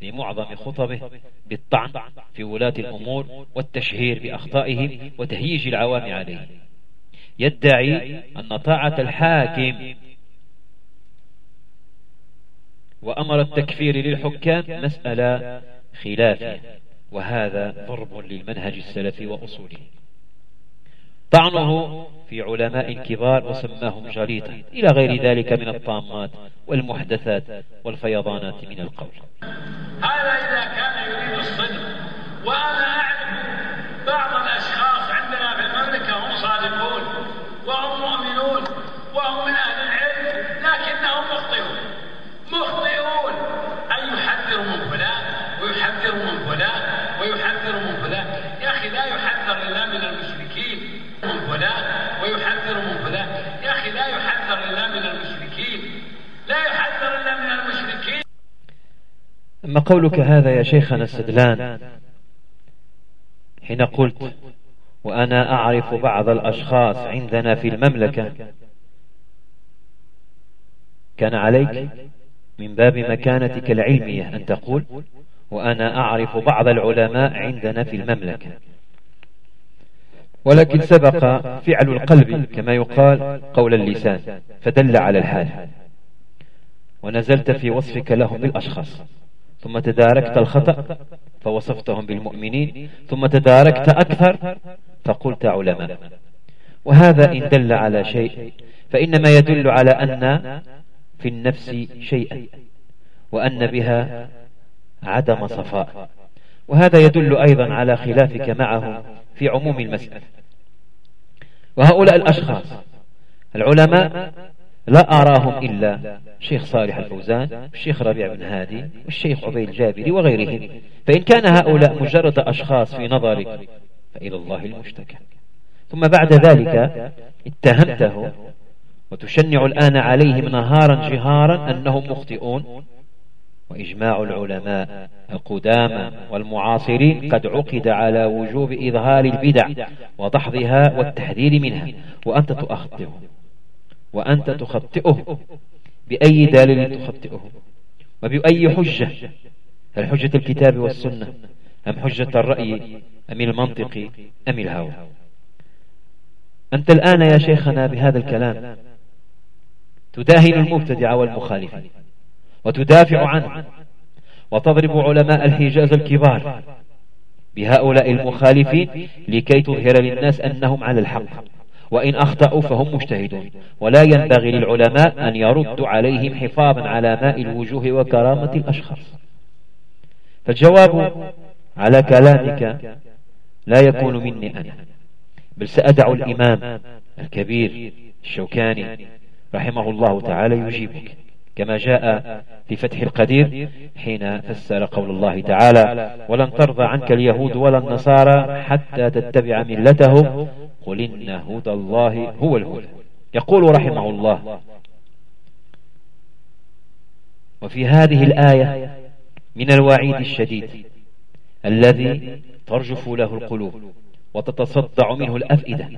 في معظم خطبه بالطعن في ولاة الأمور والتشهير بأخطائهم وتهييج العوام عليه. يدعي أن طاعة الحاكم وأمر التكفير للحكام مسألة خلافية وهذا ضرب للمنهج السلفي وأصوله. طعنه في علماء كبار وسماهم جليطا إلى غير ذلك من الطامات والمحدثات والفيضانات من القول. هذا إذا كان يريد الصدق وأنا أعرف بعض الأشخاص عندنا في المملكة هم صادقون وهم مؤمنون من أهل العلم لكنهم مخطئون مخطئون أن يحذروا من فلان ويحذروا من فلان ويحذروا من فلان يا أخي لا يحذر إلا من المشركين من فلان ويحذر من فلان يا أخي لا يحذر إلا من المشركين لا يحذر إلا من المشركين أما قولك هذا يا شيخنا السدلان. حين قلت وأنا أعرف بعض الأشخاص عندنا في المملكة. كان عليك من باب مكانتك العلمية أن تقول وأنا أعرف بعض العلماء عندنا في المملكة. ولكن سبق فعل القلب كما يقال قول اللسان فدل على الحال. ونزلت في وصفك لهم بالأشخاص ثم تداركت الخطأ فوصفتهم بالمؤمنين. ثم تداركت أكثر فقلت علماء وهذا إن دل على شيء فإنما يدل على أن في النفس شيئا وأن بها عدم صفاء. وهذا يدل أيضا على خلافك معهم في عموم المسألة. وهؤلاء الأشخاص العلماء لا أراهم إلا شيخ صالح الفوزان الشيخ ربيع بن هادي والشيخ عبيد الجابري وغيرهم. فإن كان هؤلاء مجرد أشخاص في نظرك فإلى الله المشتكى. ثم بعد ذلك اتهمته وتشنع الآن عليهم نهارا جهارا أنهم مخطئون. وإجماع العلماء القدامى والمعاصرين قد عقد على وجوب إظهار البدع وضحضها والتحذير منها. وأنت تؤخطئه وأنت تخطئه بأي دليل تخطئه؟ وبأي حجة؟ هل حجة الكتاب والسنة؟ أم حجة الرأي؟ أم المنطق؟ أم الهوى؟ أنت الآن يا شيخنا بهذا الكلام. تداهن المبتدع والمخالفين وتدافع عنه وتضرب علماء الحجاز الكبار بهؤلاء المخالفين لكي تظهر للناس أنهم على الحق. وإن أخطأوا فهم مجتهدون. ولا ينبغي للعلماء أن يردوا عليهم حفاظا على ماء الوجوه وكرامة الأشخاص. فالجواب على كلامك لا يكون مني أنا. بل سأدع الإمام الكبير الشوكاني رحمه الله تعالى يجيبك. كما جاء في فتح القدير حين فسر قول الله تعالى ولن ترضى عنك اليهود ولا النصارى حتى تتبع ملتهم قل إن هدى الله هو الهدى. يقول رحمه الله وفي هذه الآية من الوعيد الشديد الذي ترجف له القلوب وتتصدع منه الأفئدة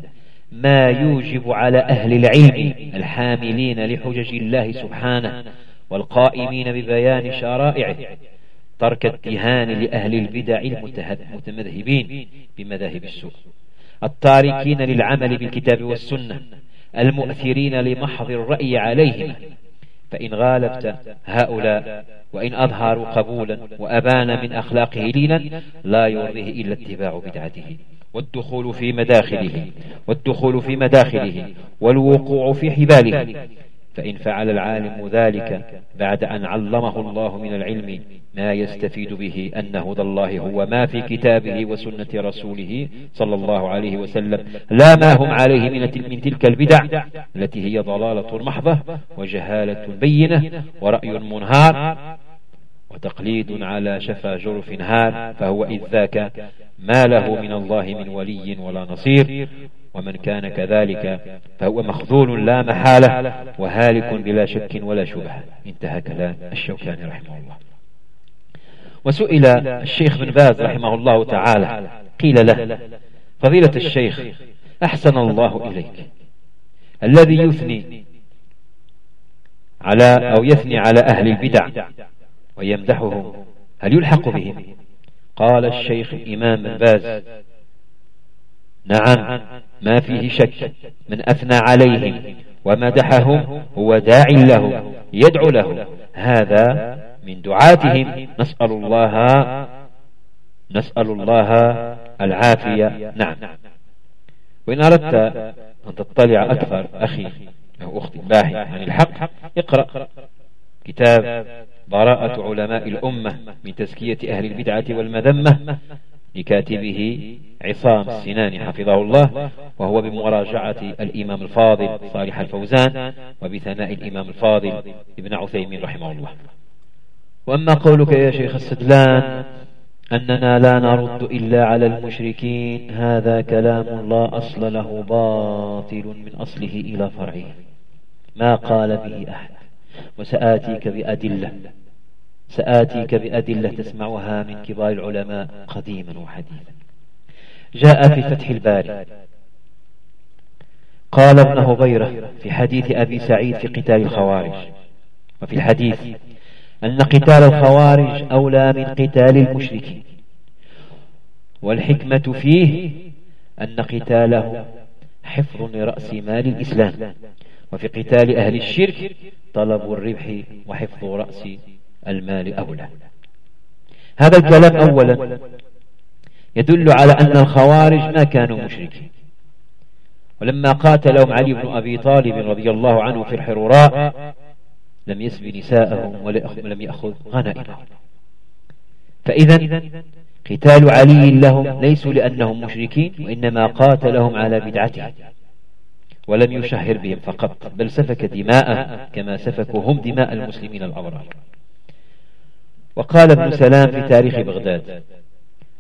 ما يوجب على أهل العلم الحاملين لحجج الله سبحانه والقائمين ببيان شرائعه ترك التهان لأهل البدع المتمذهبين بمذاهب السوء. التاركين للعمل بالكتاب والسنة المؤثرين لمحض الرأي عليهم. فإن غالبت هؤلاء وإن أظهروا قبولا وأبان من أخلاقه لينا لا يرضيه إلا اتباع بدعته. والدخول في مداخله والدخول في مداخله والوقوع في حباله. فإن فعل العالم ذلك بعد أن علمه الله من العلم ما يستفيد به أن هدى الله هو ما في كتابه وسنة رسوله صلى الله عليه وسلم لا ما هم عليه من تلك البدع التي هي ضلالة محضة وجهالة بينة ورأي منهار وتقليد على شفا جرف هار فهو إذ ذاك ما له من الله من ولي ولا نصير. ومن كان كذلك فهو مخذول لا محالة وهالك بلا شك ولا شبهة. انتهى كلام الشوكاني رحمه الله. وسئل الشيخ بن باز رحمه الله تعالى قيل له فضيلة الشيخ أحسن الله إليك. الذي يثني على أو يثني على أهل البدع ويمدحهم هل يلحق بهم؟ قال الشيخ إمام باز نعم. ما فيه شك من أثنى عليهم ومدحهم هو داع له يدعو له هذا من دعاتهم. نسأل الله نسأل الله العافية. نعم. وإن أردت أن تطلع أكثر أخي أو أختي الباحث عن الحق اقرأ كتاب براءة علماء الأمة من تزكية أهل البدعة. والمذمة. لكاتبه عصام السنان حفظه الله وهو بمراجعة الإمام الفاضل صالح الفوزان وبثناء الإمام الفاضل ابن عثيمين رحمه الله. وأما قولك يا شيخ السدلان أننا لا نرد إلا على المشركين هذا كلام لا أصل له باطل من أصله إلى فرعه. ما قال به أحد. وسآتيك بأدلة. سآتيك بأدلة تسمعها من كبار العلماء قديما وحديثا. جاء في فتح الباري. قال ابن هبيرة في حديث أبي سعيد في قتال الخوارج. وفي الحديث أن قتال الخوارج أولى من قتال المشركين. والحكمة فيه أن قتاله حفظ لرأس مال الإسلام. وفي قتال أهل الشرك طلب الربح وحفظ رأس المال أولى. هذا الكلام أولا يدل على أن الخوارج ما كانوا مشركين. ولما قاتلهم علي بن أبي طالب رضي الله عنه في الحروراء لم يسب نساءهم ولم يأخذ غنائمهم. فإذا قتال علي لهم ليسوا لأنهم مشركين وإنما قاتلهم على بدعتهم. ولم يشهر بهم فقط بل سفك دماء كما سفكوا هم دماء المسلمين الأبرار. وقال ابن سلام في تاريخ بغداد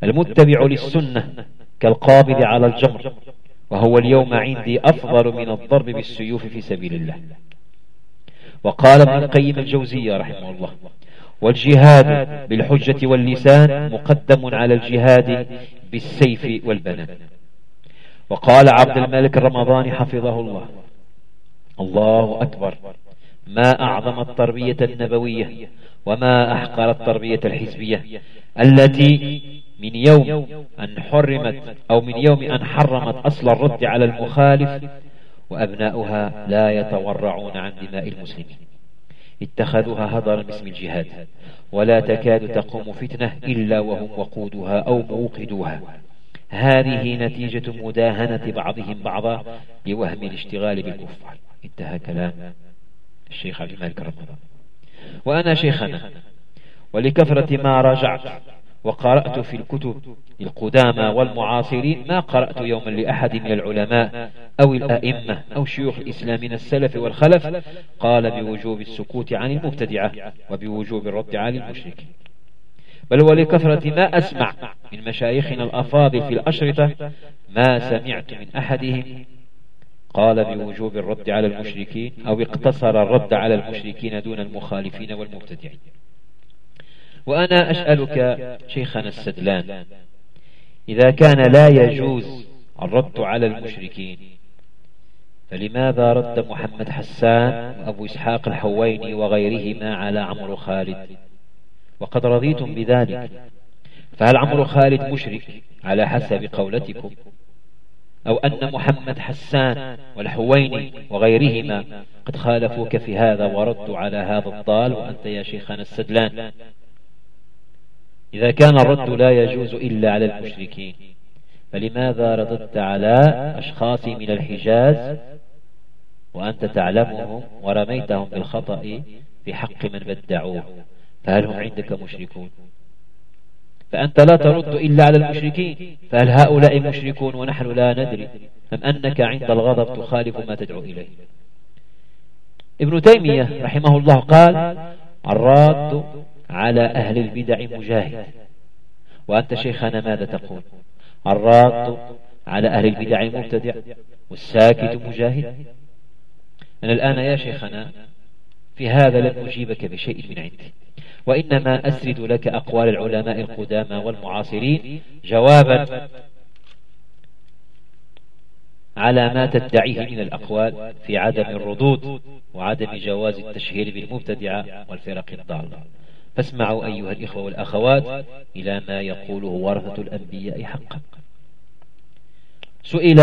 المتبع للسنة كالقابض على الجمر وهو اليوم عندي أفضل من الضرب بالسيوف في سبيل الله. وقال ابن القيم الجوزية رحمه الله والجهاد بالحجة واللسان مقدم على الجهاد بالسيف والبنان. وقال عبد الملك الرمضاني حفظه الله. الله أكبر. ما أعظم التربية النبوية؟ وما أحقر التربية الحزبية التي من يوم أن حرمت أو من يوم أن حرمت أصل الرد على المخالف وأبناؤها لا يتورعون عن دماء المسلمين. اتخذوها هدرا باسم الجهاد ولا تكاد تقوم فتنة إلا وهم وقودها أو موقدوها. هذه نتيجة مداهنة بعضهم بعضا لوهم الاشتغال بالكفار. انتهى كلام الشيخ عبد الملك رمضان. وأنا شيخنا ولكثرة ما راجعت وقرأت في الكتب القدامى والمعاصرين ما قرأت يوما لأحد من العلماء أو الأئمة أو شيوخ الإسلام من السلف والخلف قال بوجوب السكوت عن المبتدعة وبوجوب الرد عن المشركين بل ولكثرة ما أسمع من مشايخنا الأفاضل في الأشرطة ما سمعت من أحدهم قال بوجوب الرد على المشركين أو اقتصر الرد على المشركين دون المخالفين والمبتدعين. وأنا أسألك شيخنا السدلان إذا كان لا يجوز الرد على المشركين فلماذا رد محمد حسان وأبو إسحاق الحويني وغيرهما على عمرو خالد؟ وقد رضيتم بذلك فهل عمرو خالد مشرك على حسب قولتكم؟ أو أن محمد حسان والحويني وغيرهما قد خالفوك في هذا وردوا على هذا الضال وأنت يا شيخنا السدلان. إذا كان الرد لا يجوز إلا على المشركين فلماذا رددت على أشخاص من الحجاز؟ وأنت تعلمهم ورميتهم بالخطأ في حق من بدعوه فهل هم عندك مشركون؟ فأنت لا ترد إلا على المشركين. فهل هؤلاء مشركون ونحن لا ندري أم أنك عند الغضب تخالف ما تدعو إليه؟ ابن تيمية رحمه الله قال الراد على أهل البدع مجاهد. وأنت شيخنا ماذا تقول؟ الراد على أهل البدع مبتدع والساكت مجاهد. أنا الآن يا شيخنا في هذا لن أجيبك بشيء من عندي. وإنما أسرد لك أقوال العلماء القدامى والمعاصرين جوابا على ما تدعيه من الأقوال في عدم الردود وعدم جواز التشهير بالمبتدعة والفرق الضالة. فاسمعوا أيها الإخوة والأخوات إلى ما يقوله ورثة الأنبياء حقا. سئل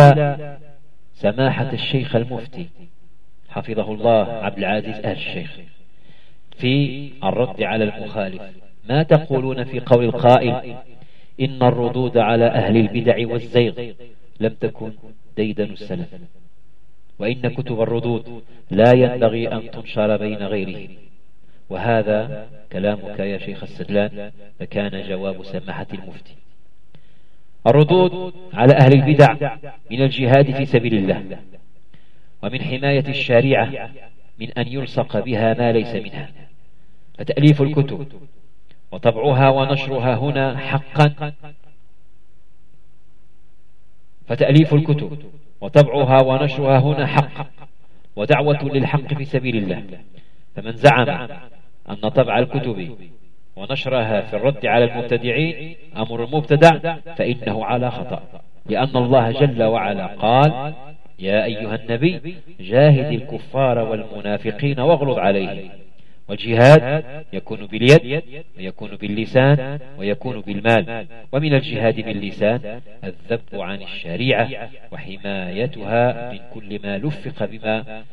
سماحة الشيخ المفتي حفظه الله عبد العزيز آل الشيخ. في الرد على المخالف. ما تقولون في قول القائل إن الردود على أهل البدع والزيغ لم تكن ديدن السلف؟ وإن كتب الردود لا ينبغي أن تنشر بين غيره. وهذا كلامك يا شيخ السدلان فكان جواب سماحة المفتي. الردود على أهل البدع من الجهاد في سبيل الله ومن حماية الشريعة من أن يلصق بها ما ليس منها. فتأليف الكتب. وطبعها ونشرها هنا حقا. فتأليف الكتب. وطبعها ونشرها هنا حق ودعوة للحق في سبيل الله. فمن زعم أن طبع الكتب ونشرها في الرد على المبتدعين أمر المبتدع فإنه على خطأ. لأن الله جل وعلا قال يا أيها النبي جاهد الكفار والمنافقين واغلظ عليهم. والجهاد يكون باليد ويكون باللسان ويكون بالمال. ومن الجهاد باللسان الذب عن الشريعة وحمايتها من كل ما لفق بما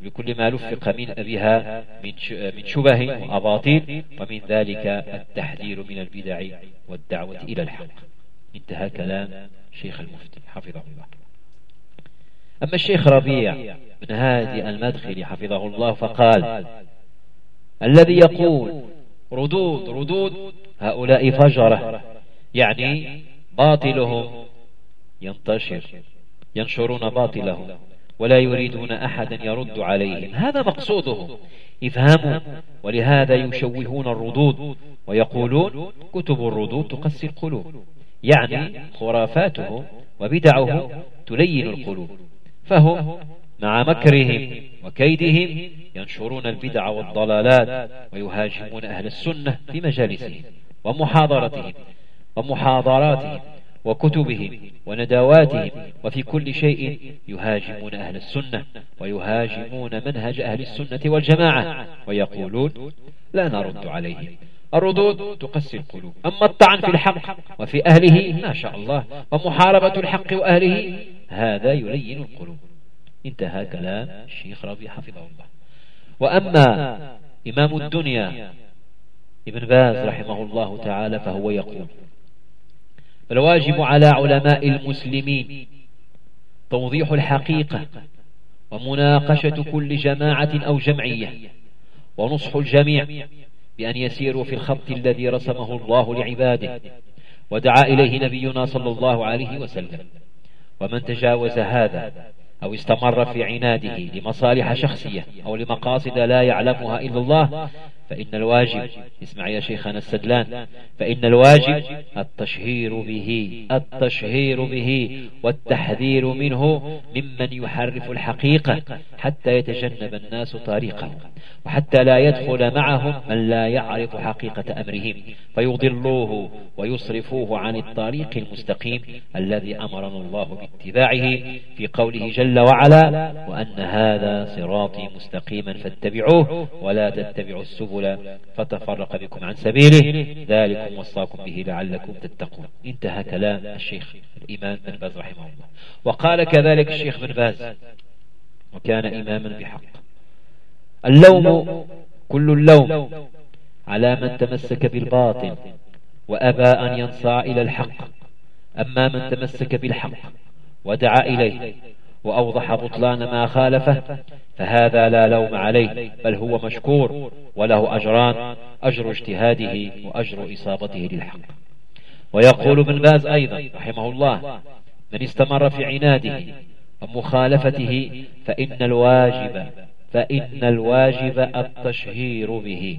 بكل ما لفق من بها من شبه وأباطيل. ومن ذلك التحذير من البدع والدعوة إلى الحق. انتهى كلام شيخ المفتي. حفظه الله. أما الشيخ ربيع بن هادي المدخلي حفظه الله فقال الذي يقول ردود ردود هؤلاء فجرة يعني باطلهم ينتشر ينشرون باطلهم ولا يريدون أحدا يرد عليهم. هذا مقصودهم. افهموا ولهذا يشوهون الردود ويقولون كتب الردود تقسي القلوب. يعني خرافاته وبدعه تلين القلوب. فهم مع مكرهم وكيدهم ينشرون البدع والضلالات ويهاجمون أهل السنة في مجالسهم ومحاضرتهم ومحاضراتهم وكتبهم وندواتهم وفي كل شيء يهاجمون أهل السنة ويهاجمون منهج أهل السنة والجماعة ويقولون لا نرد عليهم. الردود تقسي القلوب. أما الطعن في الحق وفي أهله ما شاء الله ومحاربة الحق وأهله هذا يلين القلوب. انتهى كلام الشيخ ربي حفظه الله. وأما إمام الدنيا ابن باز رحمه الله تعالى فهو يقول الواجب على علماء المسلمين توضيح الحقيقة ومناقشة كل جماعة أو جمعية ونصح الجميع بأن يسيروا في الخط الذي رسمه الله لعباده ودعا إليه نبينا صلى الله عليه وسلم. ومن تجاوز هذا أو استمر في عناده لمصالح شخصية أو لمقاصد لا يعلمها إلا الله فإن الواجب اسمع يا شيخنا السدلان فإن الواجب التشهير به التشهير به والتحذير منه ممن يحرف الحقيقة حتى يتجنب الناس طريقه وحتى لا يدخل معهم من لا يعرف حقيقة أمرهم فيضلوه ويصرفوه عن الطريق المستقيم الذي أمرنا الله باتباعه في قوله جل وعلا وأن هذا صراطي مستقيما فاتبعوه ولا تتبعوا السبل فتفرق بكم عن سبيله. ذلكم وصاكم به لعلكم تتقون. انتهى كلام الشيخ الإمام بن باز رحمه الله. وقال كذلك الشيخ بن باز وكان إماما بحق. اللوم كل اللوم على من تمسك بالباطل وأبى أن ينصاع إلى الحق. أما من تمسك بالحق ودعا إليه وأوضح بطلان ما خالفه فهذا لا لوم عليه بل هو مشكور وله أجران أجر اجتهاده وأجر إصابته للحق. ويقول ابن باز أيضا رحمه الله من استمر في عناده ومخالفته فإن الواجب فإن الواجب التشهير به.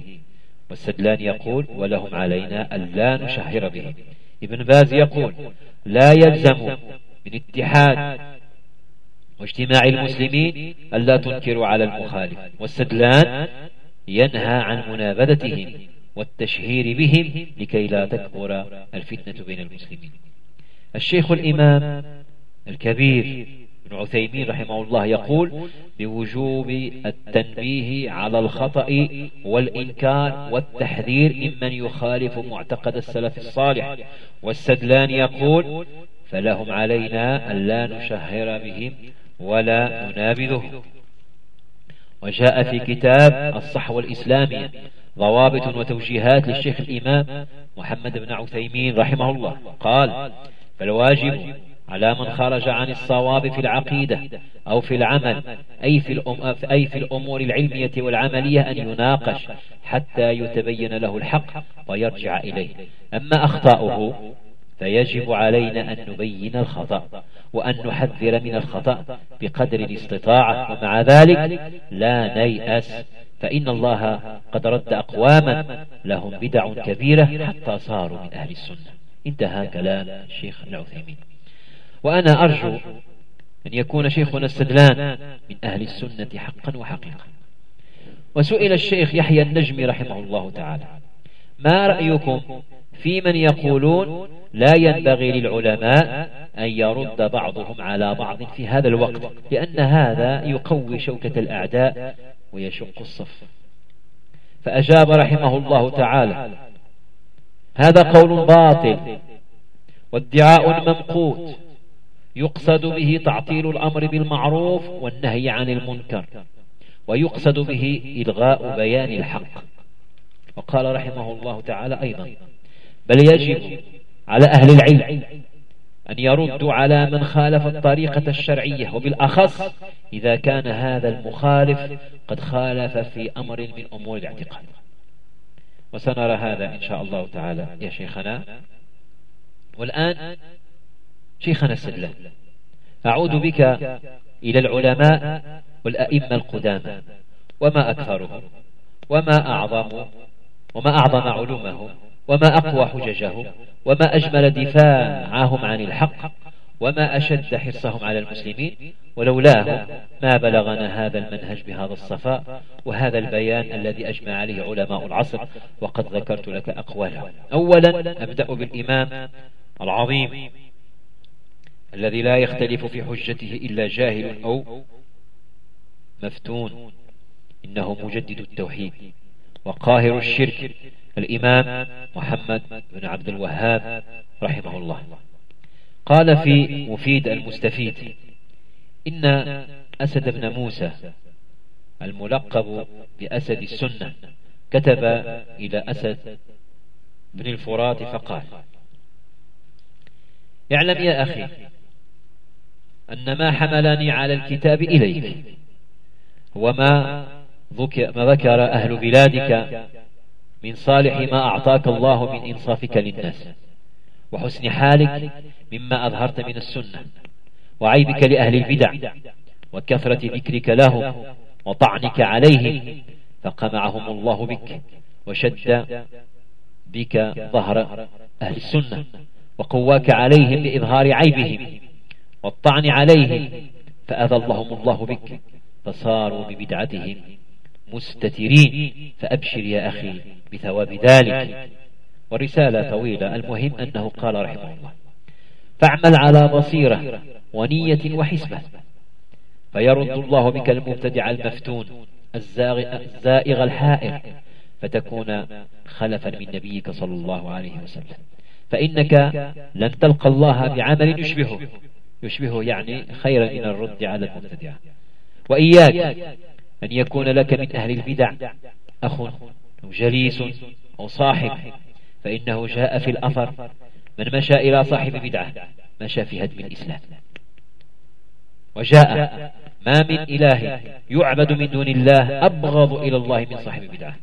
والسدلان يقول ولهم علينا ألا نشهر به. ابن باز يقول لا يلزم من اتحاد واجتماع المسلمين ألا تنكروا على المخالف والسدلان ينهى عن منابذتهم والتشهير بهم لكي لا تكبر الفتنة بين المسلمين. الشيخ الإمام الكبير ابن عثيمين رحمه الله يقول بوجوب التنبيه على الخطأ والإنكار والتحذير ممن يخالف معتقد السلف الصالح. والسدلان يقول فلهم علينا ألا نشهر بهم ولا ننابذه وجاء في كتاب الصحوة الإسلامية ضوابط وتوجيهات للشيخ الإمام محمد بن عثيمين رحمه الله. قال فالواجب على من خرج عن الصواب في العقيدة أو في العمل أي في, الأم أي في الأمور العلمية والعملية أن يناقش حتى يتبين له الحق ويرجع إليه. أما أخطاؤه فيجب علينا أن نبين الخطأ وأن نحذر من الخطأ بقدر الاستطاعة. ومع ذلك لا نيأس فإن الله قد رد أقواما لهم بدع كبيرة حتى صاروا من أهل السنة. انتهى كلام الشيخ العثيمين. وأنا أرجو أن يكون شيخنا السدلان من أهل السنة حقا وحقيقة وسئل الشيخ يحيى النجمي رحمه الله تعالى ما رأيكم في من يقولون لا ينبغي للعلماء أن يرد بعضهم على بعض في هذا الوقت لأن هذا يقوي شوكة الأعداء ويشق الصف. فأجاب رحمه الله تعالى هذا قول باطل وادعاء ممقوت يقصد به تعطيل الأمر بالمعروف والنهي عن المنكر ويقصد به إلغاء بيان الحق. وقال رحمه الله تعالى أيضا بل يجب على أهل العلم أن يردوا على من خالف الطريقة الشرعية وبالأخص إذا كان هذا المخالف قد خالف في أمر من أمور الاعتقاد. وسنرى هذا إن شاء الله تعالى يا شيخنا. والآن شيخنا السلام أعود بك إلى العلماء والأئمة القدامى. وما أكثرهم؟ وما أعظم؟ وما أعظم علومهم؟ وما أقوى حججهم وما أجمل دفاعهم عن الحق وما أشد حرصهم على المسلمين ولولاه ما بلغنا هذا المنهج بهذا الصفاء وهذا البيان الذي أجمع عليه علماء العصر وقد ذكرت لك أقواله. أولا أبدأ بالإمام العظيم الذي لا يختلف في حجته إلا جاهل أو مفتون إنه مجدد التوحيد وقاهر الشرك الإمام محمد بن عبد الوهاب رحمه الله. قال في مفيد المستفيد إن أسد بن موسى الملقب بأسد السنة كتب إلى أسد بن الفرات فقال اعلم يا أخي أن ما حملني على الكتاب إليك وما ذكر أهل بلادك من صالح ما أعطاك الله من إنصافك للناس. وحسن حالك مما أظهرت من السنة. وعيبك لأهل البدع. وكثرة ذكرك لهم وطعنك عليهم فقمعهم الله بك وشد بك ظهر أهل السنة. وقواك عليهم بإظهار عيبهم. والطعن عليهم فأذلهم الله بك فصاروا ببدعتهم. مستترين. فأبشر يا أخي بثواب ذلك. ورسالة طويلة. المهم أنه قال رحمه الله فاعمل على بصيرة ونية وحسبة فيرد الله بك المبتدع المفتون الزائغ الحائر فتكون خلفا من نبيك صلى الله عليه وسلم. فإنك لن تلقى الله بعمل يشبهه. يشبهه يعني خيرا من الرد على المبتدع. وإياك أن يكون لك من أهل البدع أخ أو جليس أو صاحب فإنه جاء في الأثر. من مشى إلى صاحب بدعة مشى في هدم الإسلام. وجاء ما من إله يعبد من دون الله أبغض إلى الله من صاحب بدعة.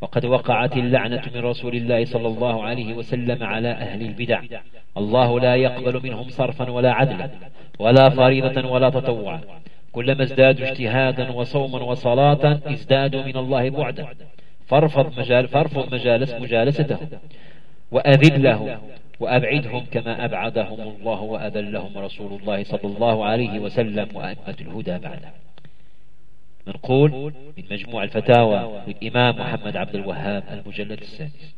وقد وقعت اللعنة من رسول الله صلى الله عليه وسلم على أهل البدع. الله لا يقبل منهم صرفا ولا عدلا ولا فريضة ولا تطوعا. كلما ازدادوا اجتهادا وصوما وصلاة ازدادوا من الله بعدا. فارفض, مجال فارفض مجالس مجالستهم. وأذلهم وأبعدهم كما أبعدهم الله وأذلهم رسول الله صلى الله عليه وسلم وأئمة الهدى بعده منقول من مجموع الفتاوى للإمام محمد عبد الوهاب المجلد السادس.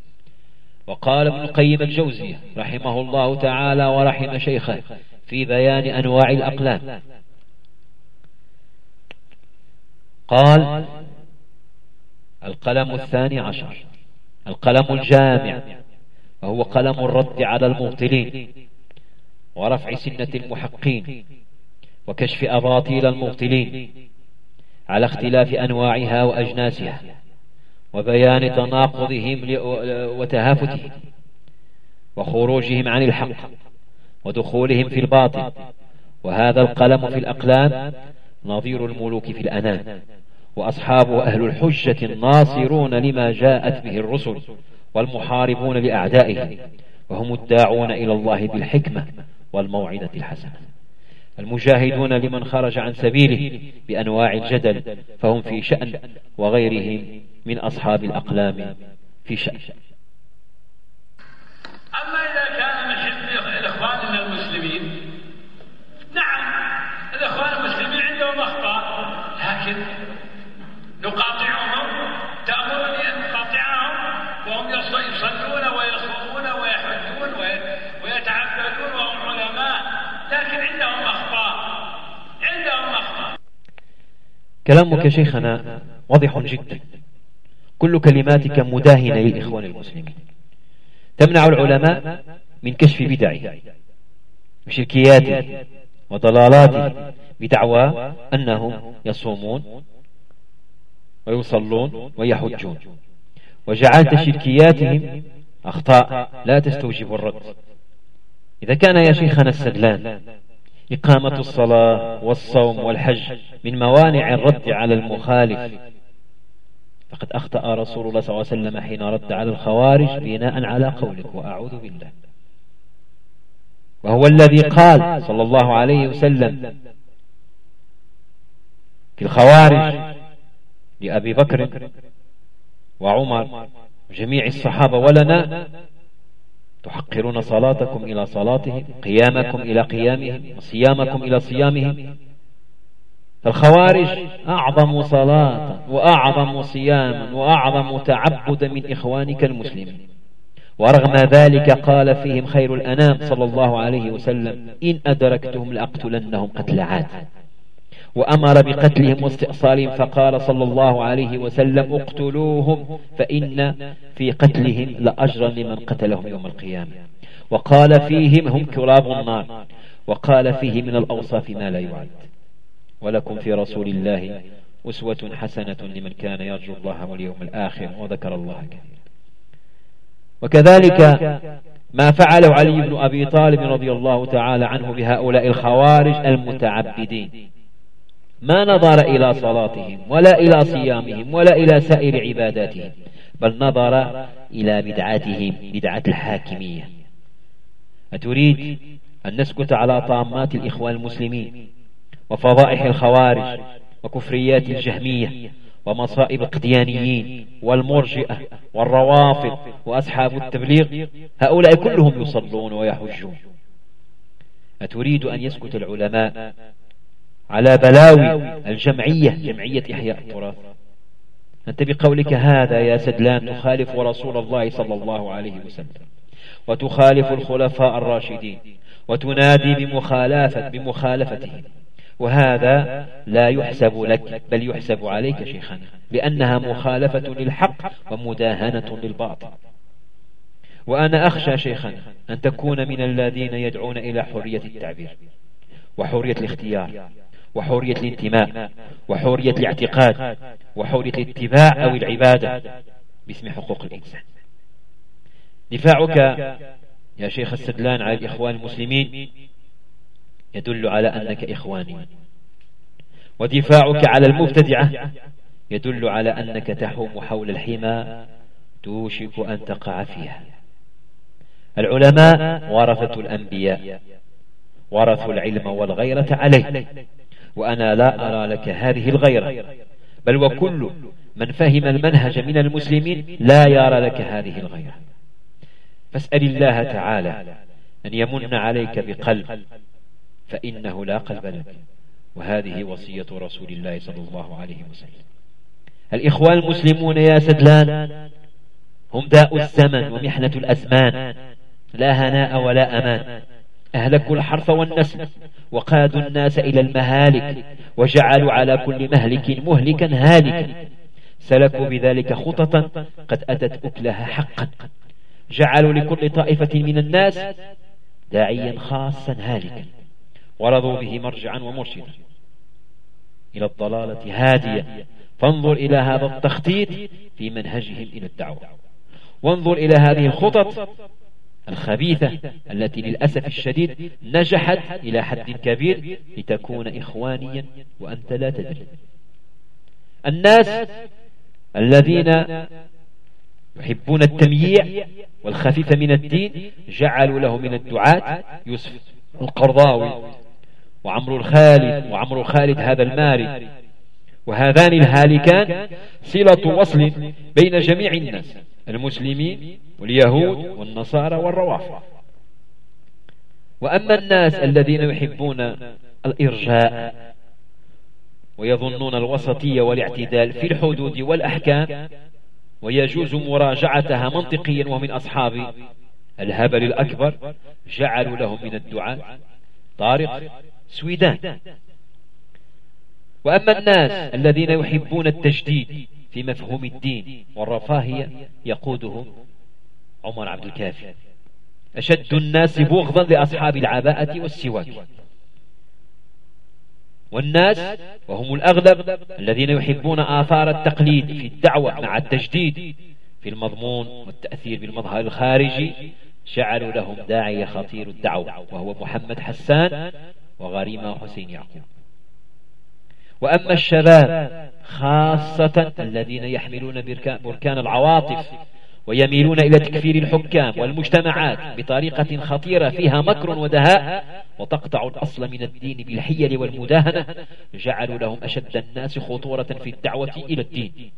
وقال ابن القيم الجوزي رحمه الله تعالى ورحم شيخه في بيان أنواع الأقلام. قال القلم الثاني عشر القلم الجامع وهو قلم الرد على المبطلين ورفع سنة المحقين وكشف أباطيل المبطلين على اختلاف أنواعها وأجناسها وبيان تناقضهم وتهافتهم وخروجهم عن الحق ودخولهم في الباطل. وهذا القلم في الأقلام نظير الملوك في الأنام وأصحابه أهل الحجة الناصرون لما جاءت به الرسل والمحاربون لأعدائه وهم الداعون إلى الله بالحكمة والموعظة الحسنة. المجاهدون لمن خرج عن سبيله بأنواع الجدل فهم في شأن وغيرهم من أصحاب الأقلام في شأن أما إذا كان من حزب إخواننا المسلمين نعم الإخوان المسلمين عندهم أخطاء لكن نقاطعهم تأمرني أن نقاطعهم وهم يصلون ويصومون ويحجون ويتعبدون وهم علماء لكن عندهم أخطاء عندهم أخطاء كلامك شيخنا واضح جدا. كل كلماتك مداهنة للإخوان المسلمين. تمنع العلماء من كشف بدعه وشركياته وضلالاته بدعوى أنهم يصومون ويصلون ويحجون. وجعلت شركياتهم أخطاء لا تستوجب الرد. إذا كان يا شيخنا السدلان إقامة الصلاة والصوم والحج من موانع الرد على المخالف. فقد أخطأ رسول الله صلى الله عليه وسلم حين رد على الخوارج بناء على قولك وأعوذ بالله. وهو الذي قال صلى الله عليه وسلم في الخوارج لأبي بكر وعمر وجميع الصحابة ولنا تحقرون صلاتكم إلى صلاتهم قيامكم إلى قيامهم وصيامكم إلى صيامهم. فالخوارج أعظم صلاة وأعظم صياما وأعظم تعبدا من إخوانك المسلمين. ورغم ذلك قال فيهم خير الأنام صلى الله عليه وسلم إن أدركتهم لأقتلنهم قتل عاد. وأمر بقتلهم واستئصالهم فقال صلى الله عليه وسلم اقتلوهم فإن في قتلهم لأجرا لمن قتلهم يوم القيامة. وقال فيهم هم كراب النار. وقال فيه من الأوصاف ما لا يعد. ولكم في رسول الله أسوة حسنة لمن كان يرجو الله واليوم الآخر وذكر الله كثيرا. وكذلك ما فعله علي بن أبي طالب رضي الله تعالى عنه بهؤلاء الخوارج المتعبدين. ما نظر إلى صلاتهم ولا إلى صيامهم ولا إلى سائر عباداتهم بل نظر إلى بدعتهم بدعة الحاكمية. أتريد أن نسكت على طامات الإخوان المسلمين وفضائح الخوارج وكفريات الجهمية ومصائب القديانيين والمرجئة والروافض وأصحاب التبليغ هؤلاء كلهم يصلون ويحجون. أتريد أن يسكت العلماء على بلاوي الجمعية. جمعية إحياء التراث أنت بقولك هذا يا سدلان. تخالف رسول الله صلى الله عليه وسلم. وتخالف الخلفاء الراشدين. وتنادي بمخالفة بمخالفتهم. وهذا لا يحسب لك بل يحسب عليك شيخنا لأنها مخالفة للحق ومداهنة للباطل. وأنا أخشى شيخنا أن تكون من الذين يدعون إلى حرية التعبير وحرية الاختيار. وحرية الانتماء وحرية الاعتقاد وحرية الاتباع أو العبادة. باسم حقوق الإنسان. دفاعك يا شيخ السدلان على الإخوان المسلمين يدل على أنك إخواني ودفاعك على المبتدعة يدل على أنك تحوم حول الحمى توشك أن تقع فيها. العلماء ورثة الأنبياء ورثوا العلم والغيرة عليه. وأنا لا أرى لك هذه الغيرة. بل وكل من فهم المنهج من المسلمين لا يرى لك هذه الغيرة. فاسأل الله تعالى أن يمن عليك بقلب فإنه لا قلب لك. وهذه وصية رسول الله صلى الله عليه وسلم. الإخوان المسلمون يا سدلان هم داء الزمن ومحنة الأزمان. لا هناء ولا أمان. أهلكوا الحرث والنسل وقادوا الناس إلى المهالك وجعلوا على كل مهلك مهلكا هالكا. سلكوا بذلك خططا قد أتت أكلها حقا. جعلوا لكل طائفة من الناس داعيا خاصا هالكا. ورضوا به مرجعا ومرشدا. إلى الضلالة هادية. فانظر إلى هذا التخطيط في منهجهم إلى الدعوة. وانظر إلى هذه الخطط الخبيثة التي للأسف الشديد نجحت إلى حد كبير لتكون إخوانيا وأنت لا تدري. الناس الذين يحبون التمييع والخفيف من الدين جعلوا له من الدعاة يوسف القرضاوي وعمرو الخالد وعمرو خالد هذا الماري. وهذان الهالكان صلة وصل بين جميع الناس المسلمين واليهود والنصارى والروافض. وأما الناس الذين يحبون الإرجاء ويظنون الوسطية والاعتدال في الحدود والأحكام ويجوز مراجعتها منطقيا ومن أصحاب الهبل الأكبر جعلوا لهم من الدعاء طارق سويدان. وأما الناس الذين يحبون التجديد في مفهوم الدين والرفاهية يقوده عمر عبد الكافي. أشد الناس بغضا لأصحاب العباءة والسواك. والناس وهم الأغلب الذين يحبون آثار التقليد في الدعوة مع التجديد في المضمون والتأثير بالمظهر الخارجي جعلوا لهم داعية خطير الدعوة وهو محمد حسان وغريمة حسين يعقوب. وأما الشباب خاصة الذين يحملون بركان العواطف ويميلون إلى تكفير الحكام والمجتمعات بطريقة خطيرة فيها مكر ودهاء وتقطع الأصل من الدين بالحيل والمداهنة جعلوا لهم أشد الناس خطورة في الدعوة إلى الدين.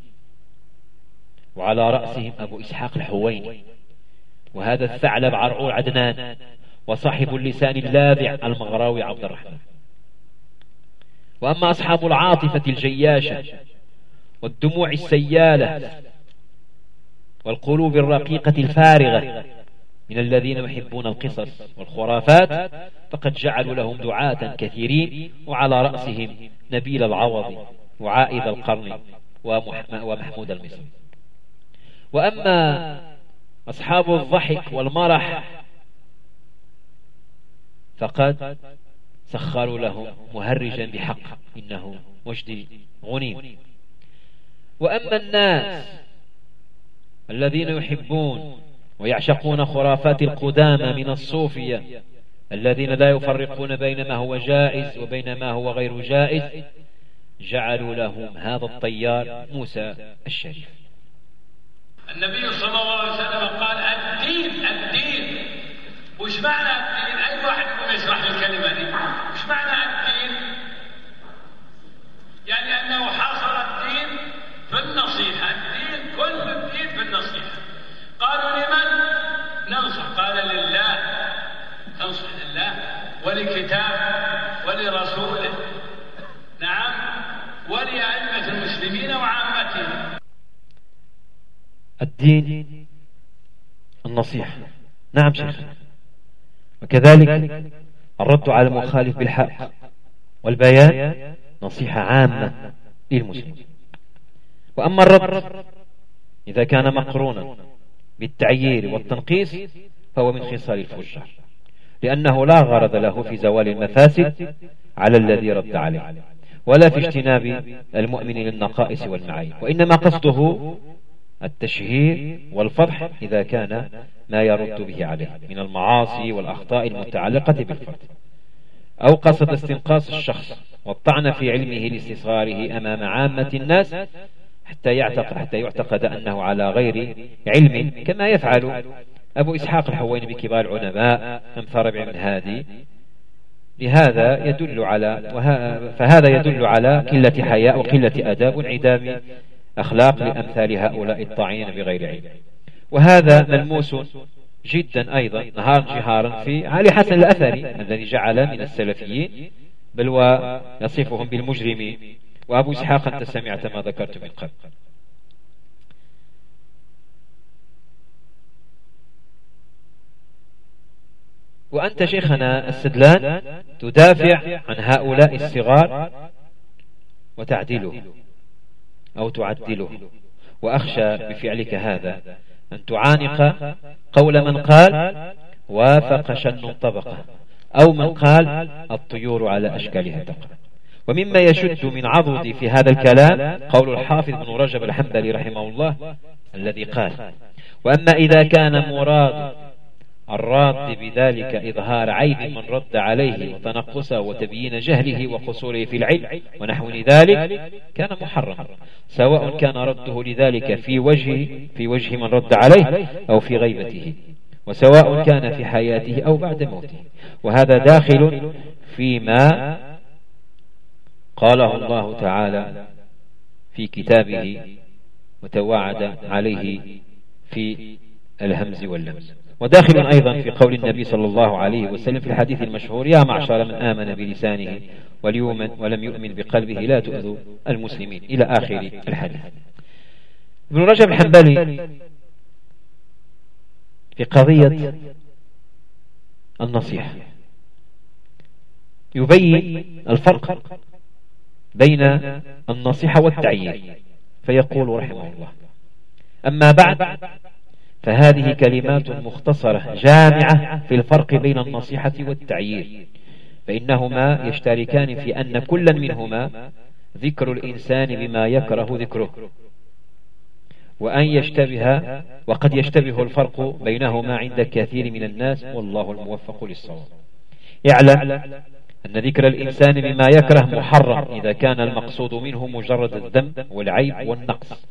وعلى رأسهم أبو إسحاق الحويني. وهذا الثعلب عرعور عدنان وصاحب اللسان اللاذع المغراوي عبد الرحمن. وأما أصحاب العاطفة الجياشة والدموع السيالة والقلوب الرقيقة الفارغة من الذين يحبون القصص والخرافات فقد جعلوا لهم دعاة كثيرين وعلى رأسهم نبيل العوض وعائد القرن ومحمود المصري وأما أصحاب الضحك والمرح فقد سخروا له مهرجا بحق إنه مجدي غنيم. وأما الناس الذين يحبون ويعشقون خرافات القدامى من الصوفية الذين لا يفرقون بين ما هو جائز وبين ما هو غير جائز جعلوا لهم هذا الطيار موسى الشريف. النبي صلى الله عليه وسلم قال الدين الدين. وش معنى الدين أي واحد يقوم يشرح الكلمة دي؟ وش معنى الدين يعني أنه حصر الدين في النصيحة. الدين كل الدين في النصيحة. قالوا لمن؟ ننصح. قال لله. تنصح لله ولكتاب ولرسوله. نعم. ولأئمة المسلمين وعامتهم. الدين النصيحة. نعم شيخ. وكذلك الرد على المخالف بالحق والبيان نصيحة عامة للمسلمين. وأما الرد إذا كان مقرونا بالتعيير والتنقيص فهو من خصال الفجار لأنه لا غرض له في زوال المفاسد على الذي رد عليه ولا في اجتناب المؤمن للنقائص والمعايب وإنما قصده التشهير والفضح إذا كان ما يرد به عليه من المعاصي والأخطاء المتعلقة بالفرد. أو قصد استنقاص الشخص والطعن في علمه لاستصغاره أمام عامة الناس حتى يعتقد, حتى يعتقد أنه على غير علم كما يفعل أبو إسحاق الحوين بكبار العلماء أمثال ربع من هادي. لهذا يدل على فهذا يدل على قلة حياء وقلة أداب وانعدام أخلاق لأمثال هؤلاء الطاعنين بغير علم. وهذا ملموس جدا أيضا نهارا جهارا في علي حسن الأثري الذي جعل من السلفيين بل ويصفهم بالمجرمين وأبو إسحاق أنت سمعت ما ذكرت من قبل. وأنت شيخنا السدلان تدافع عن هؤلاء الصغار وتعدله أو تعدله. وأخشى بفعلك هذا. أن تعانق قول من قال وافق شن طبقة أو من قال الطيور على أشكالها تقع. ومما يشد من عضدي في هذا الكلام قول الحافظ بن رجب الحنبلي رحمه الله الذي قال. وأما إذا كان مراد الراد بذلك إظهار عيب من رد عليه وتنقصه وتبيين جهله وقصوره في العلم ونحو ذلك كان محرما سواء كان رده لذلك في وجه في وجه من رد عليه أو في غيبته وسواء كان في حياته أو بعد موته وهذا داخل فيما قاله الله تعالى في كتابه وتوعد عليه في الهمز واللمز. وداخل أيضا في قول النبي صلى الله عليه وسلم في الحديث المشهور يا معشر من آمن بلسانه وليؤمن ولم يؤمن بقلبه لا تؤذوا المسلمين. إلى آخر الحديث. ابن رجب الحنبلي في قضية النصيحة. يبين الفرق بين النصيحة والتعيين فيقول رحمه الله. أما بعد فهذه كلمات مختصرة جامعة في الفرق بين النصيحة والتعيير فإنهما يشتركان في أن كلا منهما ذكر الإنسان بما يكره ذكره. وأن يشتبه وقد يشتبه الفرق بينهما عند كثير من الناس والله الموفق للصواب. اعلم أن ذكر الإنسان بما يكره محرم إذا كان المقصود منه مجرد الذنب والعيب والنقص.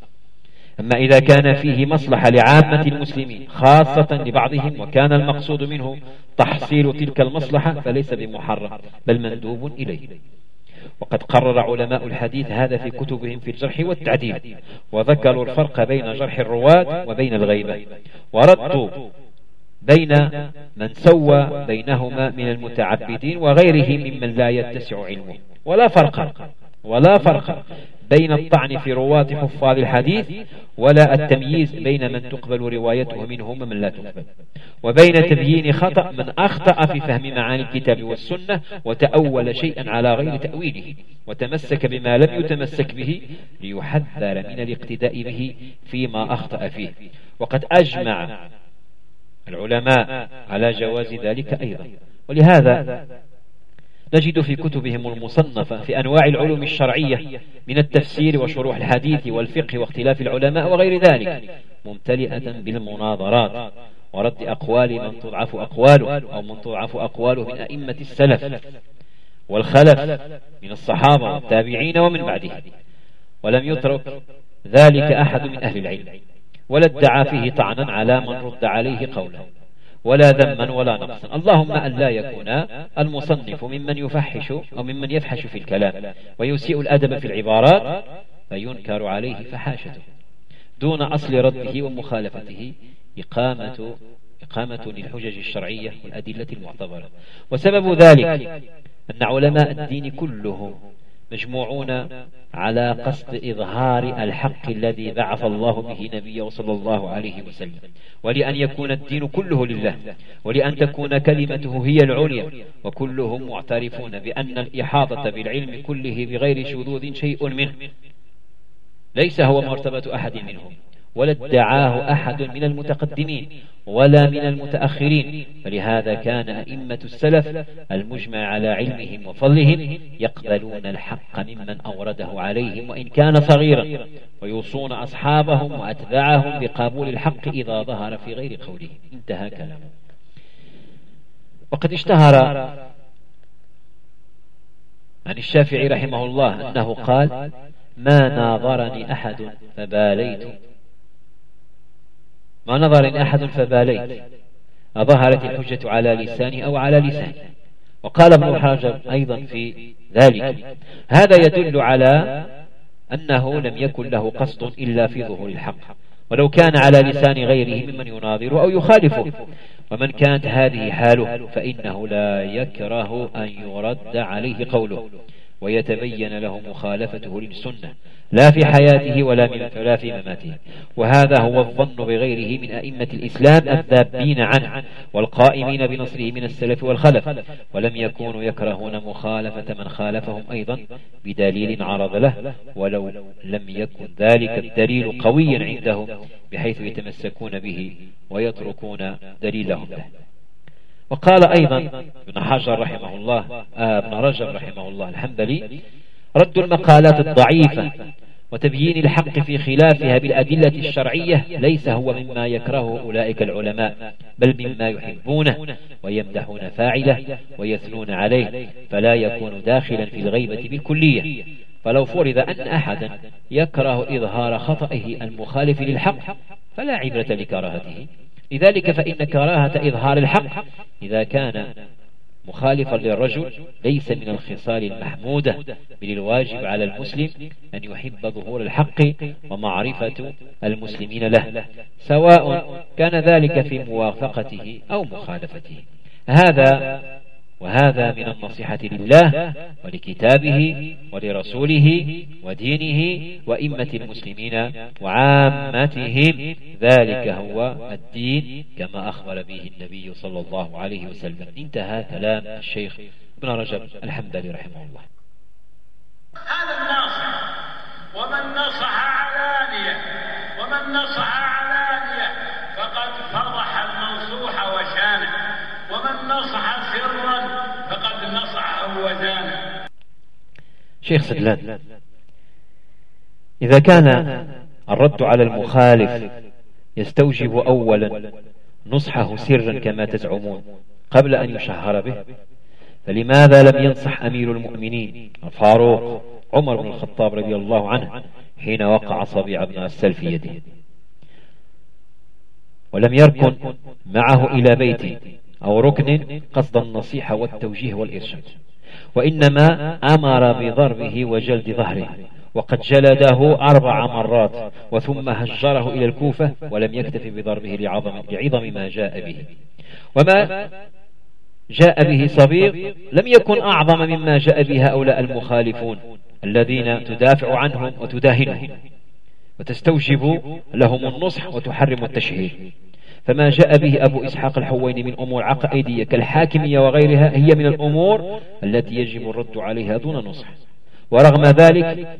أما إذا كان فيه مصلحة لعامة المسلمين خاصة لبعضهم وكان المقصود منه تحصيل تلك المصلحة فليس بمحرم بل مندوب إليه. وقد قرر علماء الحديث هذا في كتبهم في الجرح والتعديل وذكروا الفرق بين جرح الرواة وبين الغيبة وردوا بين من سوى بينهما من المتعبدين وغيرهم ممن لا يتسع علمه. ولا فرق ولا فرق بين الطعن في رواة حفاظ الحديث ولا التمييز بين من تقبل روايته منهم ومن لا تقبل. وبين تبيين خطأ من أخطأ في فهم معاني الكتاب والسنة وتأول شيئا على غير تأويله وتمسك بما لم يتمسك به ليحذر من الاقتداء به فيما أخطأ فيه. وقد أجمع العلماء على جواز ذلك أيضا. ولهذا نجد في كتبهم المصنفة في أنواع العلوم الشرعية من التفسير وشروح الحديث والفقه واختلاف العلماء وغير ذلك ممتلئة بالمناظرات ورد أقوال من تضعف أقواله أو من تضعف أقواله من أئمة السلف والخلف من الصحابة والتابعين ومن بعدهم ولم يترك ذلك أحد من أهل العلم ولا ادعى فيه طعنا على من رد عليه قوله. ولا ذما ولا نقصا اللهم أن لا يكون المصنف ممن يفحش أو ممن يفحش في الكلام ويسيء الأدب في العبارات فينكر عليه فحاشته. دون أصل رده ومخالفته إقامة إقامة للحجج الشرعية والأدلة المعتبرة. وسبب ذلك أن علماء الدين كلهم مجموعون على قصد إظهار الحق الذي بعث الله به نبيه صلى الله عليه وسلم. ولأن يكون الدين كله لله ولأن تكون كلمته هي العليا وكلهم معترفون بأن الإحاطة بالعلم كله بغير شذوذ شيء منه. ليس هو مرتبة أحد منهم. ولا ادعاه أحد من المتقدمين ولا من المتأخرين فلهذا كان أئمة السلف المجمع على علمهم وفضلهم يقبلون الحق ممن أورده عليهم وإن كان صغيرا ويوصون أصحابهم وأتباعهم بقبول الحق إذا ظهر في غير قوله. انتهى كلامه. وقد اشتهر عن الشافعي رحمه الله أنه قال ما ناظرني أحد فباليت ما نظرني أحد فباليت أظهرت الحجة على لساني أو على لساني. وقال ابن حجر أيضا في ذلك. هذا يدل على أنه لم يكن له قصد إلا في ظهور الحق. ولو كان على لسان غيره ممن يناظره أو يخالفه. ومن كانت هذه حاله فإنه لا يكره أن يرد عليه قوله. ويتبين له مخالفته للسنة. لا في حياته ولا, ولا في مماته. وهذا هو الظن بغيره من أئمة الإسلام الذابين عنه والقائمين بنصره من السلف والخلف. ولم يكونوا يكرهون مخالفة من خالفهم أيضا بدليل عرض له. ولو لم يكن ذلك الدليل قويا عندهم بحيث يتمسكون به ويتركون دليلهم له. وقال أيضا ابن حجر رحمه الله آه ابن رجب رحمه الله الحنبلي رد المقالات الضعيفة وتبيين الحق في خلافها بالأدلة الشرعية ليس هو مما يكرهه أولئك العلماء بل مما يحبونه ويمدحون فاعله ويثنون عليه فلا يكون داخلا في الغيبة بالكلية. فلو فرض أن أحدا يكره إظهار خطئه المخالف للحق فلا عبرة لكراهته. لذلك فإن كراهة إظهار الحق إذا كان مخالفا للرجل ليس من الخصال المحمودة بل الواجب على المسلم أن يحب ظهور الحق ومعرفة المسلمين له سواء كان ذلك في موافقته أو مخالفته. هذا وهذا من النصيحة لله ولكتابه ولرسوله ودينه وإمة المسلمين وعامتهم. ذلك هو الدين كما أخبر به النبي صلى الله عليه وسلم. انتهى كلام الشيخ ابن رجب. الحمدلي رحمه الله. هذا الناصح. ومن نصح علانية. ومن نصح علانية فقد فرح المنصوح وشانه ومن نصح سرا فقد نصح وزانه شيخ سدلان. إذا كان الرد على المخالف يستوجب أولا نصحه سرا كما تزعمون قبل أن يشهر به فلماذا لم ينصح أمير المؤمنين الفاروق عمر بن الخطاب رضي الله عنه حين وقع صبيع بن السل في يده؟ ولم يركن معه إلى بيته أو ركن قصد النصيحة والتوجيه والإرشاد. وإنما أمر بضربه وجلد ظهره وقد جلده أربع مرات وثم هجره إلى الكوفة ولم يكتف بضربه لعظم, لعظم ما جاء به. وما جاء به صبيغ لم يكن أعظم مما جاء به هؤلاء المخالفون الذين تدافع عنهم وتداهنهم وتستوجب لهم النصح وتحرم التشهير فما جاء به أبو إسحاق الحويني من أمور عقائدية كالحاكمية وغيرها هي من الأمور التي يجب الرد عليها دون نصح. ورغم ذلك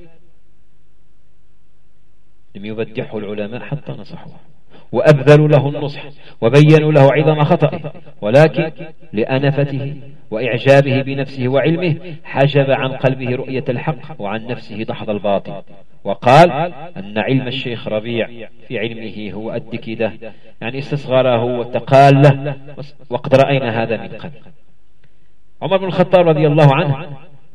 لم يبدحه العلماء حتى نصحوه. وأبذلوا له النصح وبينوا له عظم خطأه ولكن لأنفته وإعجابه بنفسه وعلمه حجب عن قلبه رؤية الحق وعن نفسه دحض الباطل. وقال أن علم الشيخ ربيع في علمه هو الدكدة يعني استصغره وتقال له وقد رأينا هذا من قبل. عمر بن الخطاب رضي الله عنه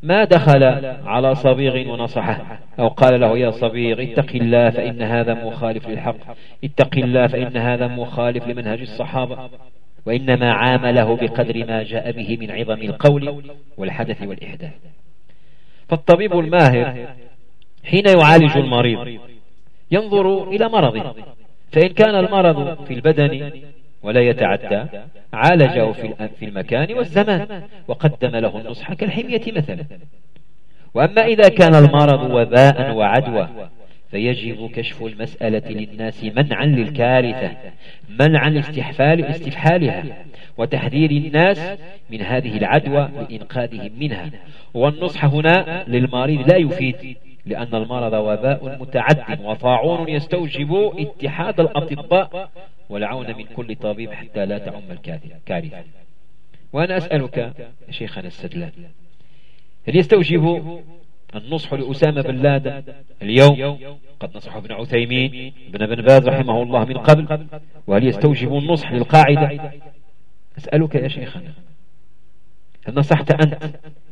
ما دخل على صبيغ ونصحه. أو قال له يا صبيغ اتق الله فإن هذا مخالف للحق. اتق الله فإن هذا مخالف لمنهج الصحابة. وإنما عامله بقدر ما جاء به من عظم القول والحدث والإحداث. فالطبيب الماهر حين يعالج المريض ينظر إلى مرضه. فإن كان المرض في البدن ولا يتعدى عالجه في المكان والزمان وقدم له النصح كالحمية مثلا. وأما إذا كان المرض وباء وعدوى فيجب كشف المسألة للناس منعا للكارثة منعا لاستحفال استفحالها وتحذير الناس من هذه العدوى لإنقاذهم منها. والنصح هنا للمريض لا يفيد. لأن المرض وباء متعد وطاعون يستوجب اتحاد الأطباء والعون من كل طبيب حتى لا تعم الكارثة وأنا أسألك شيخنا السدلان هل يستوجب النصح لأسامة بن لادن اليوم؟ قد نصح ابن عثيمين ابن بن باز رحمه الله من قبل وهل يستوجب النصح للقاعدة؟ أسألك يا شيخنا هل نصحت أنت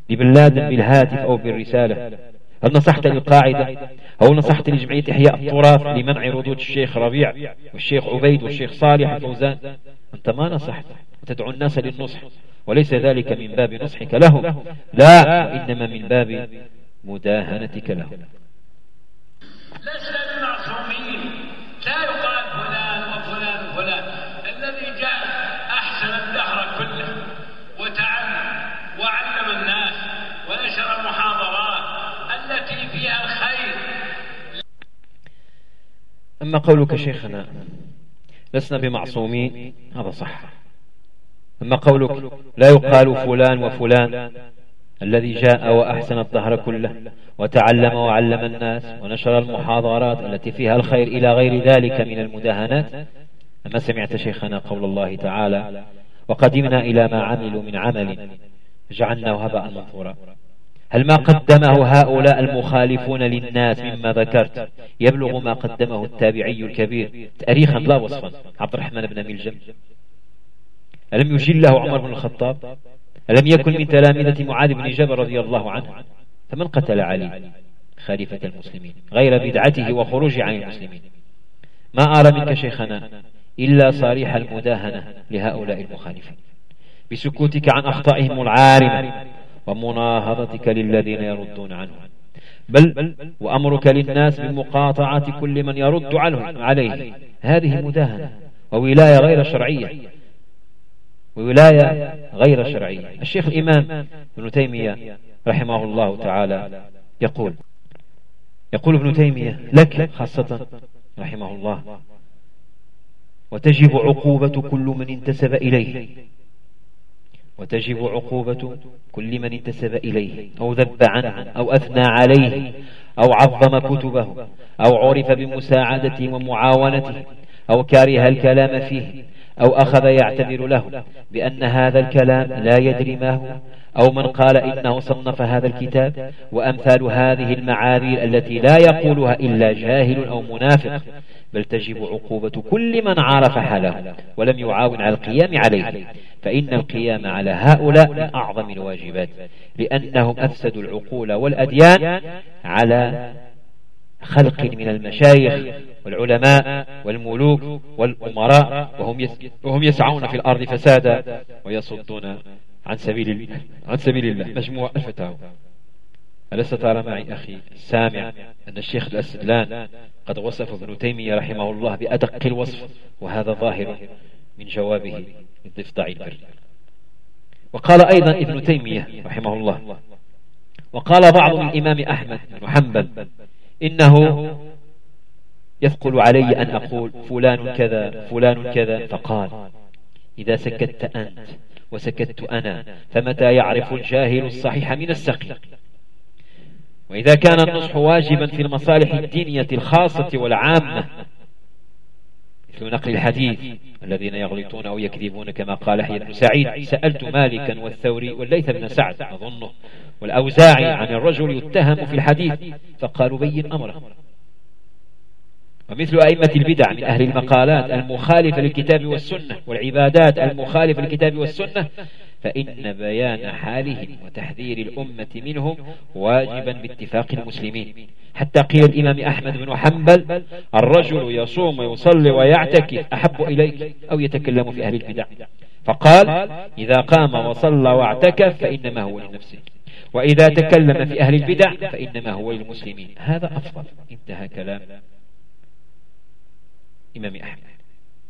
لبن لادن بالهاتف أو بالرسالة؟ هل نصحت للقاعدة؟ أو نصحت لجمعية إحياء التراث لمنع ردود الشيخ ربيع والشيخ عبيد والشيخ صالح الفوزان؟ أنت ما نصحت وتدعو الناس للنصح وليس ذلك من باب نصحك لهم. لا إنما من باب مداهنتك لهم. لسنا بمعصومين لا يقال فلان وفلان وفلان الذي جاء أحسن الدهر كله وتعلم وعلم الناس ونشر المحاضرات التي فيها الخير أما قولك شيخنا لسنا بمعصومين هذا صح. أما قولك لا يقال فلان وفلان الذي جاء وأحسن الظهر كله وتعلم وعلم الناس ونشر المحاضرات التي فيها الخير إلى غير ذلك من المداهنات. أما سمعت شيخنا قول الله تعالى وقدمنا إلى ما عملوا من عمل جعلناه هباء منثورا. هل ما قدمه هؤلاء المخالفون للناس مما ذكرت؟ يبلغ ما قدمه التابعي الكبير. تاريخا لا وصفا. عبد الرحمن بن ملجم ألم يجله عمر بن الخطاب؟ ألم يكن من تلامذة معاذ بن جبل رضي الله عنه؟ فمن قتل علي؟ خليفة المسلمين غير بدعته وخروجه عن المسلمين. ما أرى منك شيخنا إلا صريح المداهنة لهؤلاء المخالفين. بسكوتك عن أخطائهم العارمة. ومناهضتك للذين يردون عنه. بل وأمرك للناس بمقاطعة كل من يرد عنه عليه. هذه مداهنة وولاية غير شرعية. وولاية غير شرعية. الشيخ الإمام ابن تيمية رحمه الله تعالى يقول يقول ابن تيمية لك خاصة رحمه الله وتجب عقوبة كل من انتسب إليه وتجب عقوبة كل من انتسب إليه أو ذب عنه أو أثنى عليه أو عظم كتبه أو عرف بمساعدته ومعاونته أو كره الكلام فيه أو أخذ يعتذر له بأن هذا الكلام لا يدري ما هو أو من قال إنه صنف هذا الكتاب وأمثال هذه المعاذير التي لا يقولها إلا جاهل أو منافق بل تجب عقوبة كل من عرف حاله ولم يعاون على القيام عليه. فإن القيام على هؤلاء من أعظم الواجبات لأنهم أفسدوا العقول والأديان على خلق من المشايخ والعلماء والملوك والأمراء وهم يسعون في الأرض فسادا ويصدون عن سبيل عن سبيل الله مجموع الفتاوى. ألست ترى معي أخي السامع أن الشيخ الأسدلان قد وصف ابن تيمية رحمه الله بأدق الوصف وهذا ظاهر من جوابه للضفدع البر. وقال أيضا ابن تيمية رحمه الله وقال بعض الإمام أحمد بن حنبل إنه يثقل علي أن أقول فلان كذا فلان كذا فقال إذا سكت أنت وسكت أنا فمتى يعرف الجاهل الصحيح من السقيم وإذا كان النصح واجبا في المصالح الدينية الخاصة والعامة مثل نقل الحديث الذين يغلطون أو يكذبون كما قال يحيى بن سعيد سألت مالكا والثوري والليث بن سعد أظنه والأوزاعي عن الرجل يتهم في الحديث فقالوا بين أمره. ومثل أئمة البدع من أهل المقالات المخالفة للكتاب والسنة والعبادات المخالفة للكتاب والسنة فإن بيان حالهم وتحذير الأمة منهم واجبا باتفاق المسلمين. حتى قيل الإمام أحمد بن حنبل الرجل يصوم ويصلي ويعتكف أحب إليك أو يتكلم في أهل البدع. فقال إذا قام وصلى واعتكف فإنما هو لنفسه وإذا تكلم في أهل البدع فإنما هو للمسلمين. هذا أفضل. انتهى كلام. إمام أحمد.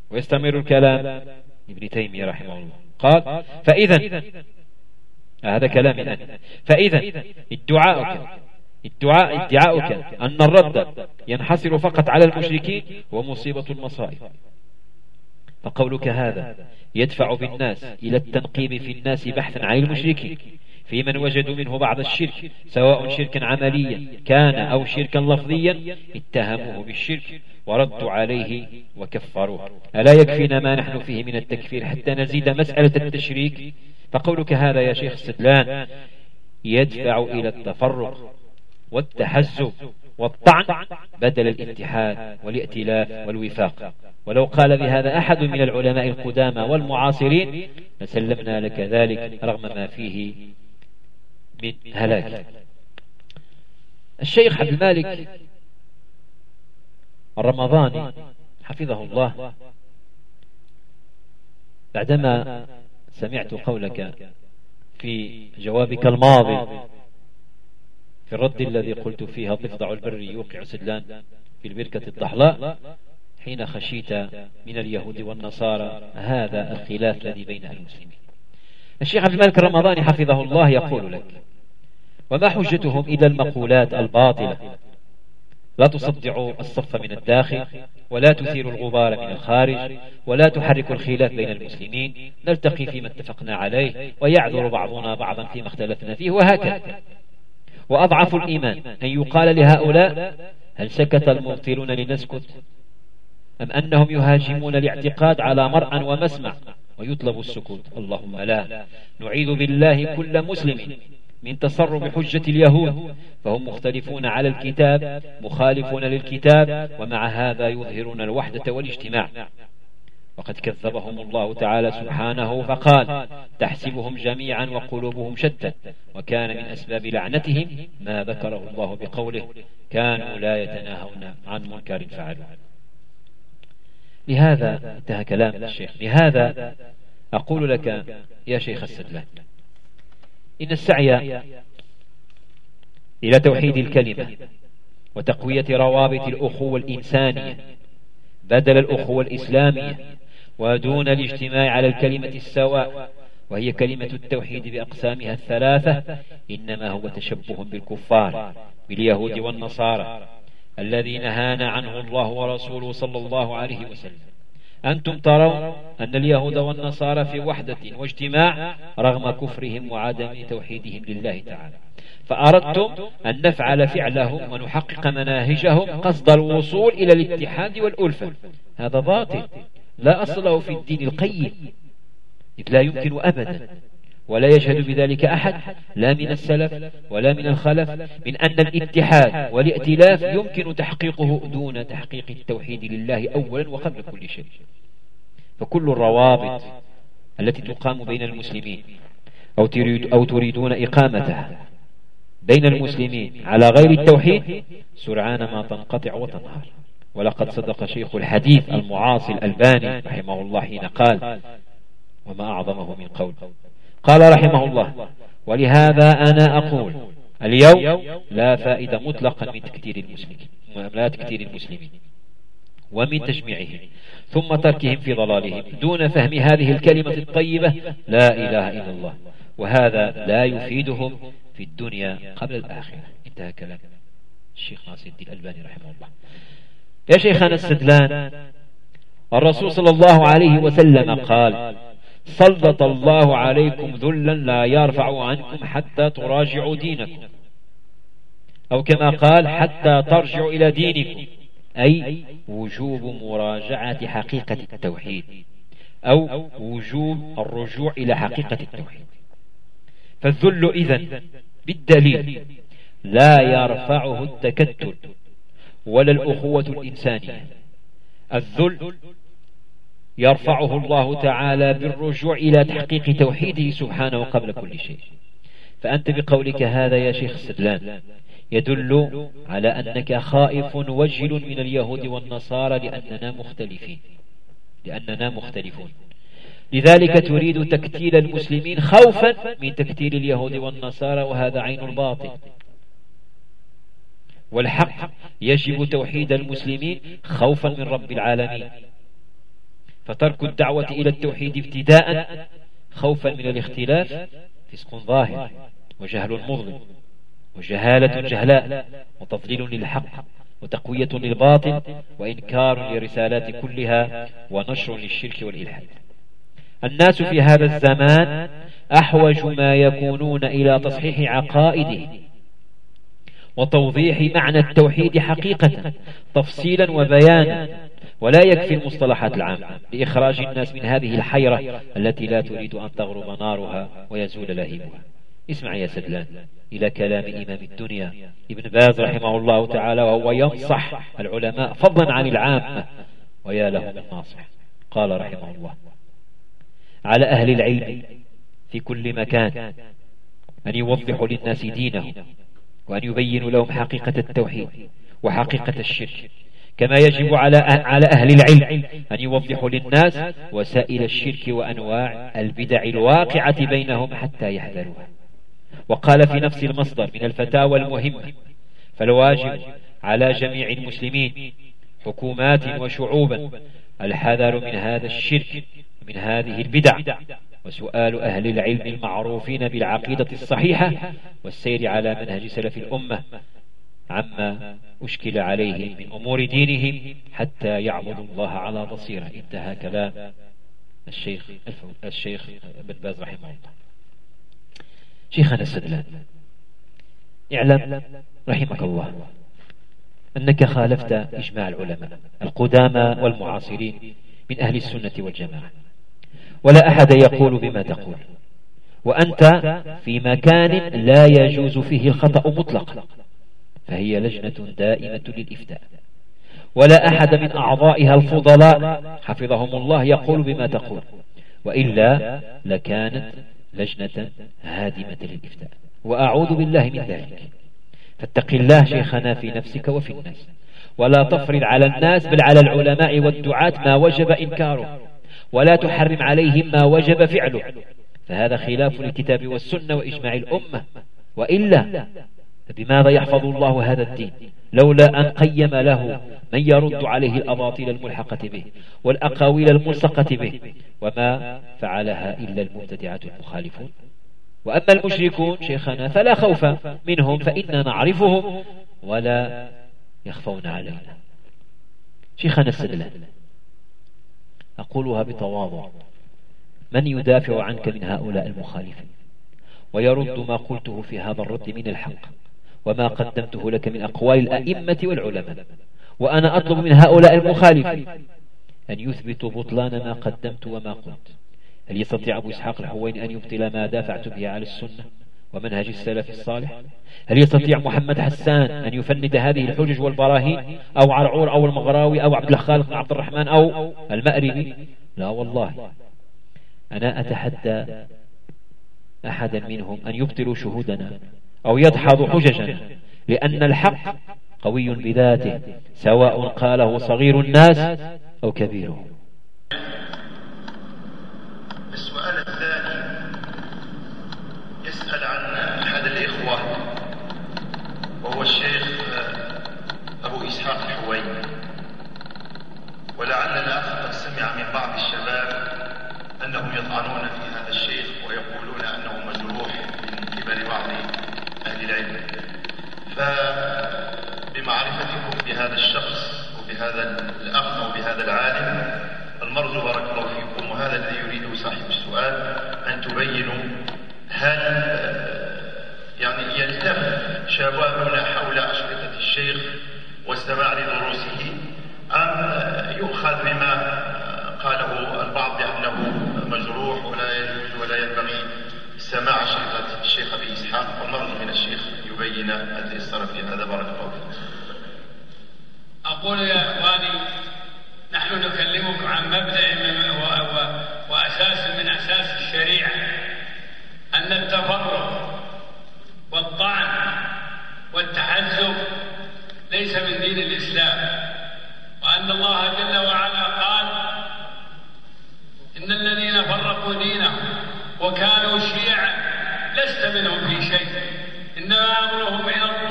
ويستمر الكلام ابن تيمية رحمه الله. قال فإذا هذا كلام الآن فإذا ادعاؤك ادعاء ادعاؤك أن الرد ينحصر فقط على المشركين ومصيبة المصائب. فقولك هذا يدفع بالناس إلى التنقيب في الناس بحثا عن المشركين. في من وجدوا منه بعض الشرك سواء شركا عمليا كان أو شركا لفظيا اتهموه بالشرك. وردوا عليه وكفروه. ألا يكفينا ما نحن فيه من التكفير حتى نزيد مسألة التشريك. فقولك هذا يا شيخ السدلان يدفع إلى التفرق والتحزب والطعن بدل الاتحاد والائتلاف والوفاق. ولو قال بهذا أحد من العلماء القدامى والمعاصرين لسلمنا لك ذلك رغم ما فيه من هلاك. الشيخ عبد المالك الرمضاني. حفظه الله. بعدما سمعت قولك في جوابك الماضي في الرد الذي قلت فيها ضفدع البر يوقع سدلان في البركة الضحلاء حين خشيت من اليهود والنصارى هذا الخلاف الذي بين المسلمين. الشيخ عبد الملك الرمضاني حفظه الله يقول لك وما حجتهم إلى المقولات الباطلة؟ لا تصدعوا الصف من الداخل ولا تثيروا الغبار من الخارج ولا تحركوا الخلاف بين المسلمين. نلتقي فيما اتفقنا عليه ويعذر بعضنا بعضا فيما اختلفنا فيه وهكذا. وأضعف الإيمان أن يقال لهؤلاء هل سكت المبطلون لنسكت؟ أم أنهم يهاجمون الاعتقاد على مرأى ومسمع ويطلب السكوت؟ اللهم لا. نعيذ بالله كل مسلم من تصرف حجة اليهود فهم مختلفون على الكتاب مخالفون للكتاب ومع هذا يظهرون الوحدة والاجتماع. وقد كذبهم الله تعالى سبحانه فقال تحسبهم جميعا وقلوبهم شتى وكان من أسباب لعنتهم ما ذكره الله بقوله كانوا لا يتناهون عن منكر فعلوا لهذا انتهى كلام الشيخ. لهذا أقول لك يا شيخ السدلان إن السعي إلى توحيد الكلمة وتقوية روابط الأخوة الإنسانية بدل الأخوة الإسلامية ودون الاجتماع على الكلمة السواء وهي كلمة التوحيد بأقسامها الثلاثة إنما هو تشبه بالكفار باليهود والنصارى الذي نهانا عنه الله ورسوله صلى الله عليه وسلم. أنتم ترون أن اليهود والنصارى في وحدة واجتماع رغم كفرهم وعدم توحيدهم لله تعالى. فأردتم أن نفعل فعلهم ونحقق مناهجهم قصد الوصول إلى الاتحاد والألفة. هذا باطل. لا أصل له في الدين القيم. إذ لا يمكن أبدا. ولا يشهد بذلك أحد لا من السلف ولا من الخلف من أن الاتحاد والائتلاف يمكن تحقيقه دون تحقيق التوحيد لله أولا وقبل كل شيء. فكل الروابط التي تقام بين المسلمين أو, تريد أو تريدون إقامتها بين المسلمين على غير التوحيد سرعان ما تنقطع وتنهار. ولقد صدق شيخ الحديث المعاصي الألباني رحمه الله حين قال وما أعظمه من قول قال رحمه الله ولهذا أنا أقول اليوم لا فائدة مطلقا من تكتير المسلمين لا تكتير المسلمين ومن تجميعهم ثم تركهم في ضلالهم دون فهم هذه الكلمة الطيبة لا إله إلا الله وهذا لا يفيدهم في الدنيا قبل الآخرة. انتهى كلام الشيخ ناصر الدين الألباني رحمه الله. يا شيخنا السدلان الرسول صلى الله عليه وسلم قال سلط الله عليكم ذلا لا يرفع عنكم حتى تراجعوا دينكم. أو كما قال حتى ترجعوا إلى دينكم. أي وجوب مراجعة حقيقة التوحيد. أو وجوب الرجوع إلى حقيقة التوحيد. فالذل إذن بالدليل لا يرفعه التكتل ولا الأخوة الإنسانية. الذل يرفعه الله تعالى بالرجوع إلى تحقيق توحيده سبحانه قبل كل شيء. فأنت بقولك هذا يا شيخ السدلان يدل على أنك خائف وجل من اليهود والنصارى لأننا مختلفين. لأننا مختلفون. لذلك تريد تكتيل المسلمين خوفا من تكتيل اليهود والنصارى وهذا عين الباطل. والحق يجب توحيد المسلمين خوفا من رب العالمين. فترك الدعوة إلى التوحيد ابتداء خوفا من الاختلاف فسق ظاهر وجهل مظلم وجهالة جهلاء وتضليل للحق وتقوية للباطل وإنكار للرسالات كلها ونشر للشرك والإلحاد. الناس في هذا الزمان أحوج ما يكونون إلى تصحيح عقائده وتوضيح معنى التوحيد حقيقة تفصيلا وبيانا ولا يكفي المصطلحات العامة. لإخراج الناس من هذه الحيرة التي لا تريد أن تغرب نارها ويزول لهيبها اسمع يا سدلان إلى كلام إمام الدنيا. ابن باز رحمه الله تعالى وهو ينصح العلماء فضلا عن العامة ويا له من ناصح. قال رحمه الله على أهل العلم في كل مكان أن يوضحوا للناس دينهم. وأن يبينوا لهم حقيقة التوحيد وحقيقة الشرك. كما يجب على على أهل العلم أن يوضحوا للناس وسائل الشرك وأنواع البدع الواقعة بينهم حتى يحذروها. وقال في نفس المصدر من الفتاوى المهمة فالواجب على جميع المسلمين حكومات وشعوبا الحذر من هذا الشرك من هذه البدع. وسؤال أهل العلم المعروفين بالعقيدة الصحيحة والسير على منهج سلف الأمة عما أشكل عليهم من أمور دينهم حتى يعبدوا الله على بصيرة. انتهى كلام الشيخ الشيخ بن باز رحمه الله. شيخنا السدلان اعلم رحمك الله أنك خالفت إجماع العلماء القدامى والمعاصرين من أهل السنة والجماعة. ولا أحد يقول بما تقول. وأنت في مكان لا يجوز فيه الخطأ مطلقا. فهي لجنة دائمة للإفتاء. ولا أحد من أعضائها الفضلاء حفظهم الله يقول بما تقول. وإلا لكانت لجنة هادمة للإفتاء. وأعوذ بالله من ذلك. فاتق الله شيخنا في نفسك وفي الناس. ولا تفرض على الناس بل على العلماء والدعاة ما وجب إنكاره. ولا تحرم عليهم ما وجب فعله. فهذا خلاف الكتاب والسنة وإجماع الأمة. وإلا فبماذا يحفظ الله هذا الدين؟ لولا أن قيم له من يرد عليه الأباطيل الملحقة به والأقاويل الملصقة به وما فعلها إلا المبتدعة المخالفون. وأما المشركون شيخنا فلا خوف منهم فإنا نعرفهم ولا يخفون علينا. شيخنا السلام أقولها بتواضع. من يدافع عنك من هؤلاء المخالفين؟ ويرد ما قلته في هذا الرد من الحق وما قدمته لك من أقوال الأئمة والعلماء وأنا أطلب من هؤلاء المخالفين أن يثبتوا بطلان ما قدمت وما قلت. هل يستطيع أبو إسحاق الحوين أن يبطل ما دافعت به على السنة؟ ومنهج السلف الصالح. هل يستطيع محمد حسان أن يفند هذه الحجج والبراهين أو عرعور أو المغراوي أو عبد الخالق عبد الرحمن أو المأربي؟ لا والله. أنا أتحدى أحدا منهم أن يبطلوا شهودنا أو يدحضوا حججنا لأن الحق قوي بذاته سواء قاله صغير الناس أو كبيرهم السؤال الثاني يسأل عن أحد الإخوة وهو الشيخ أبو إسحاق الحويني ولعل الأخ قد سمع من بعض الشباب أنهم يطعنون في هذا الشيخ ويقولون أنه مجروح من قبل بعض أهل العلم. فبمعرفتكم بهذا الشخص وبهذا الأخ وبهذا العالم المرجو بارك الله فيكم وهذا الذي يريده صاحب السؤال أن تبينوا هل يعني يلتف شبابنا حول أشرطة الشيخ واستماع لدروسه أم يؤخذ بما قاله البعض بأنه مجروح ولا يجوز ولا ينبغي سماع أشرطة الشيخ أبي إسحاق والمرجو من الشيخ يبين التيسر في هذا بارك الله فيكم أقول يا إخواني نحن نكلمكم عن مبدأ من وأساس من أساس الشريعة أن التفرق والطعن والتحزب ليس من دين الإسلام وأن الله جل وعلا قال إن الذين فرقوا دينهم وكانوا شيعا لست منهم في شيء إنما أمرهم إلى الله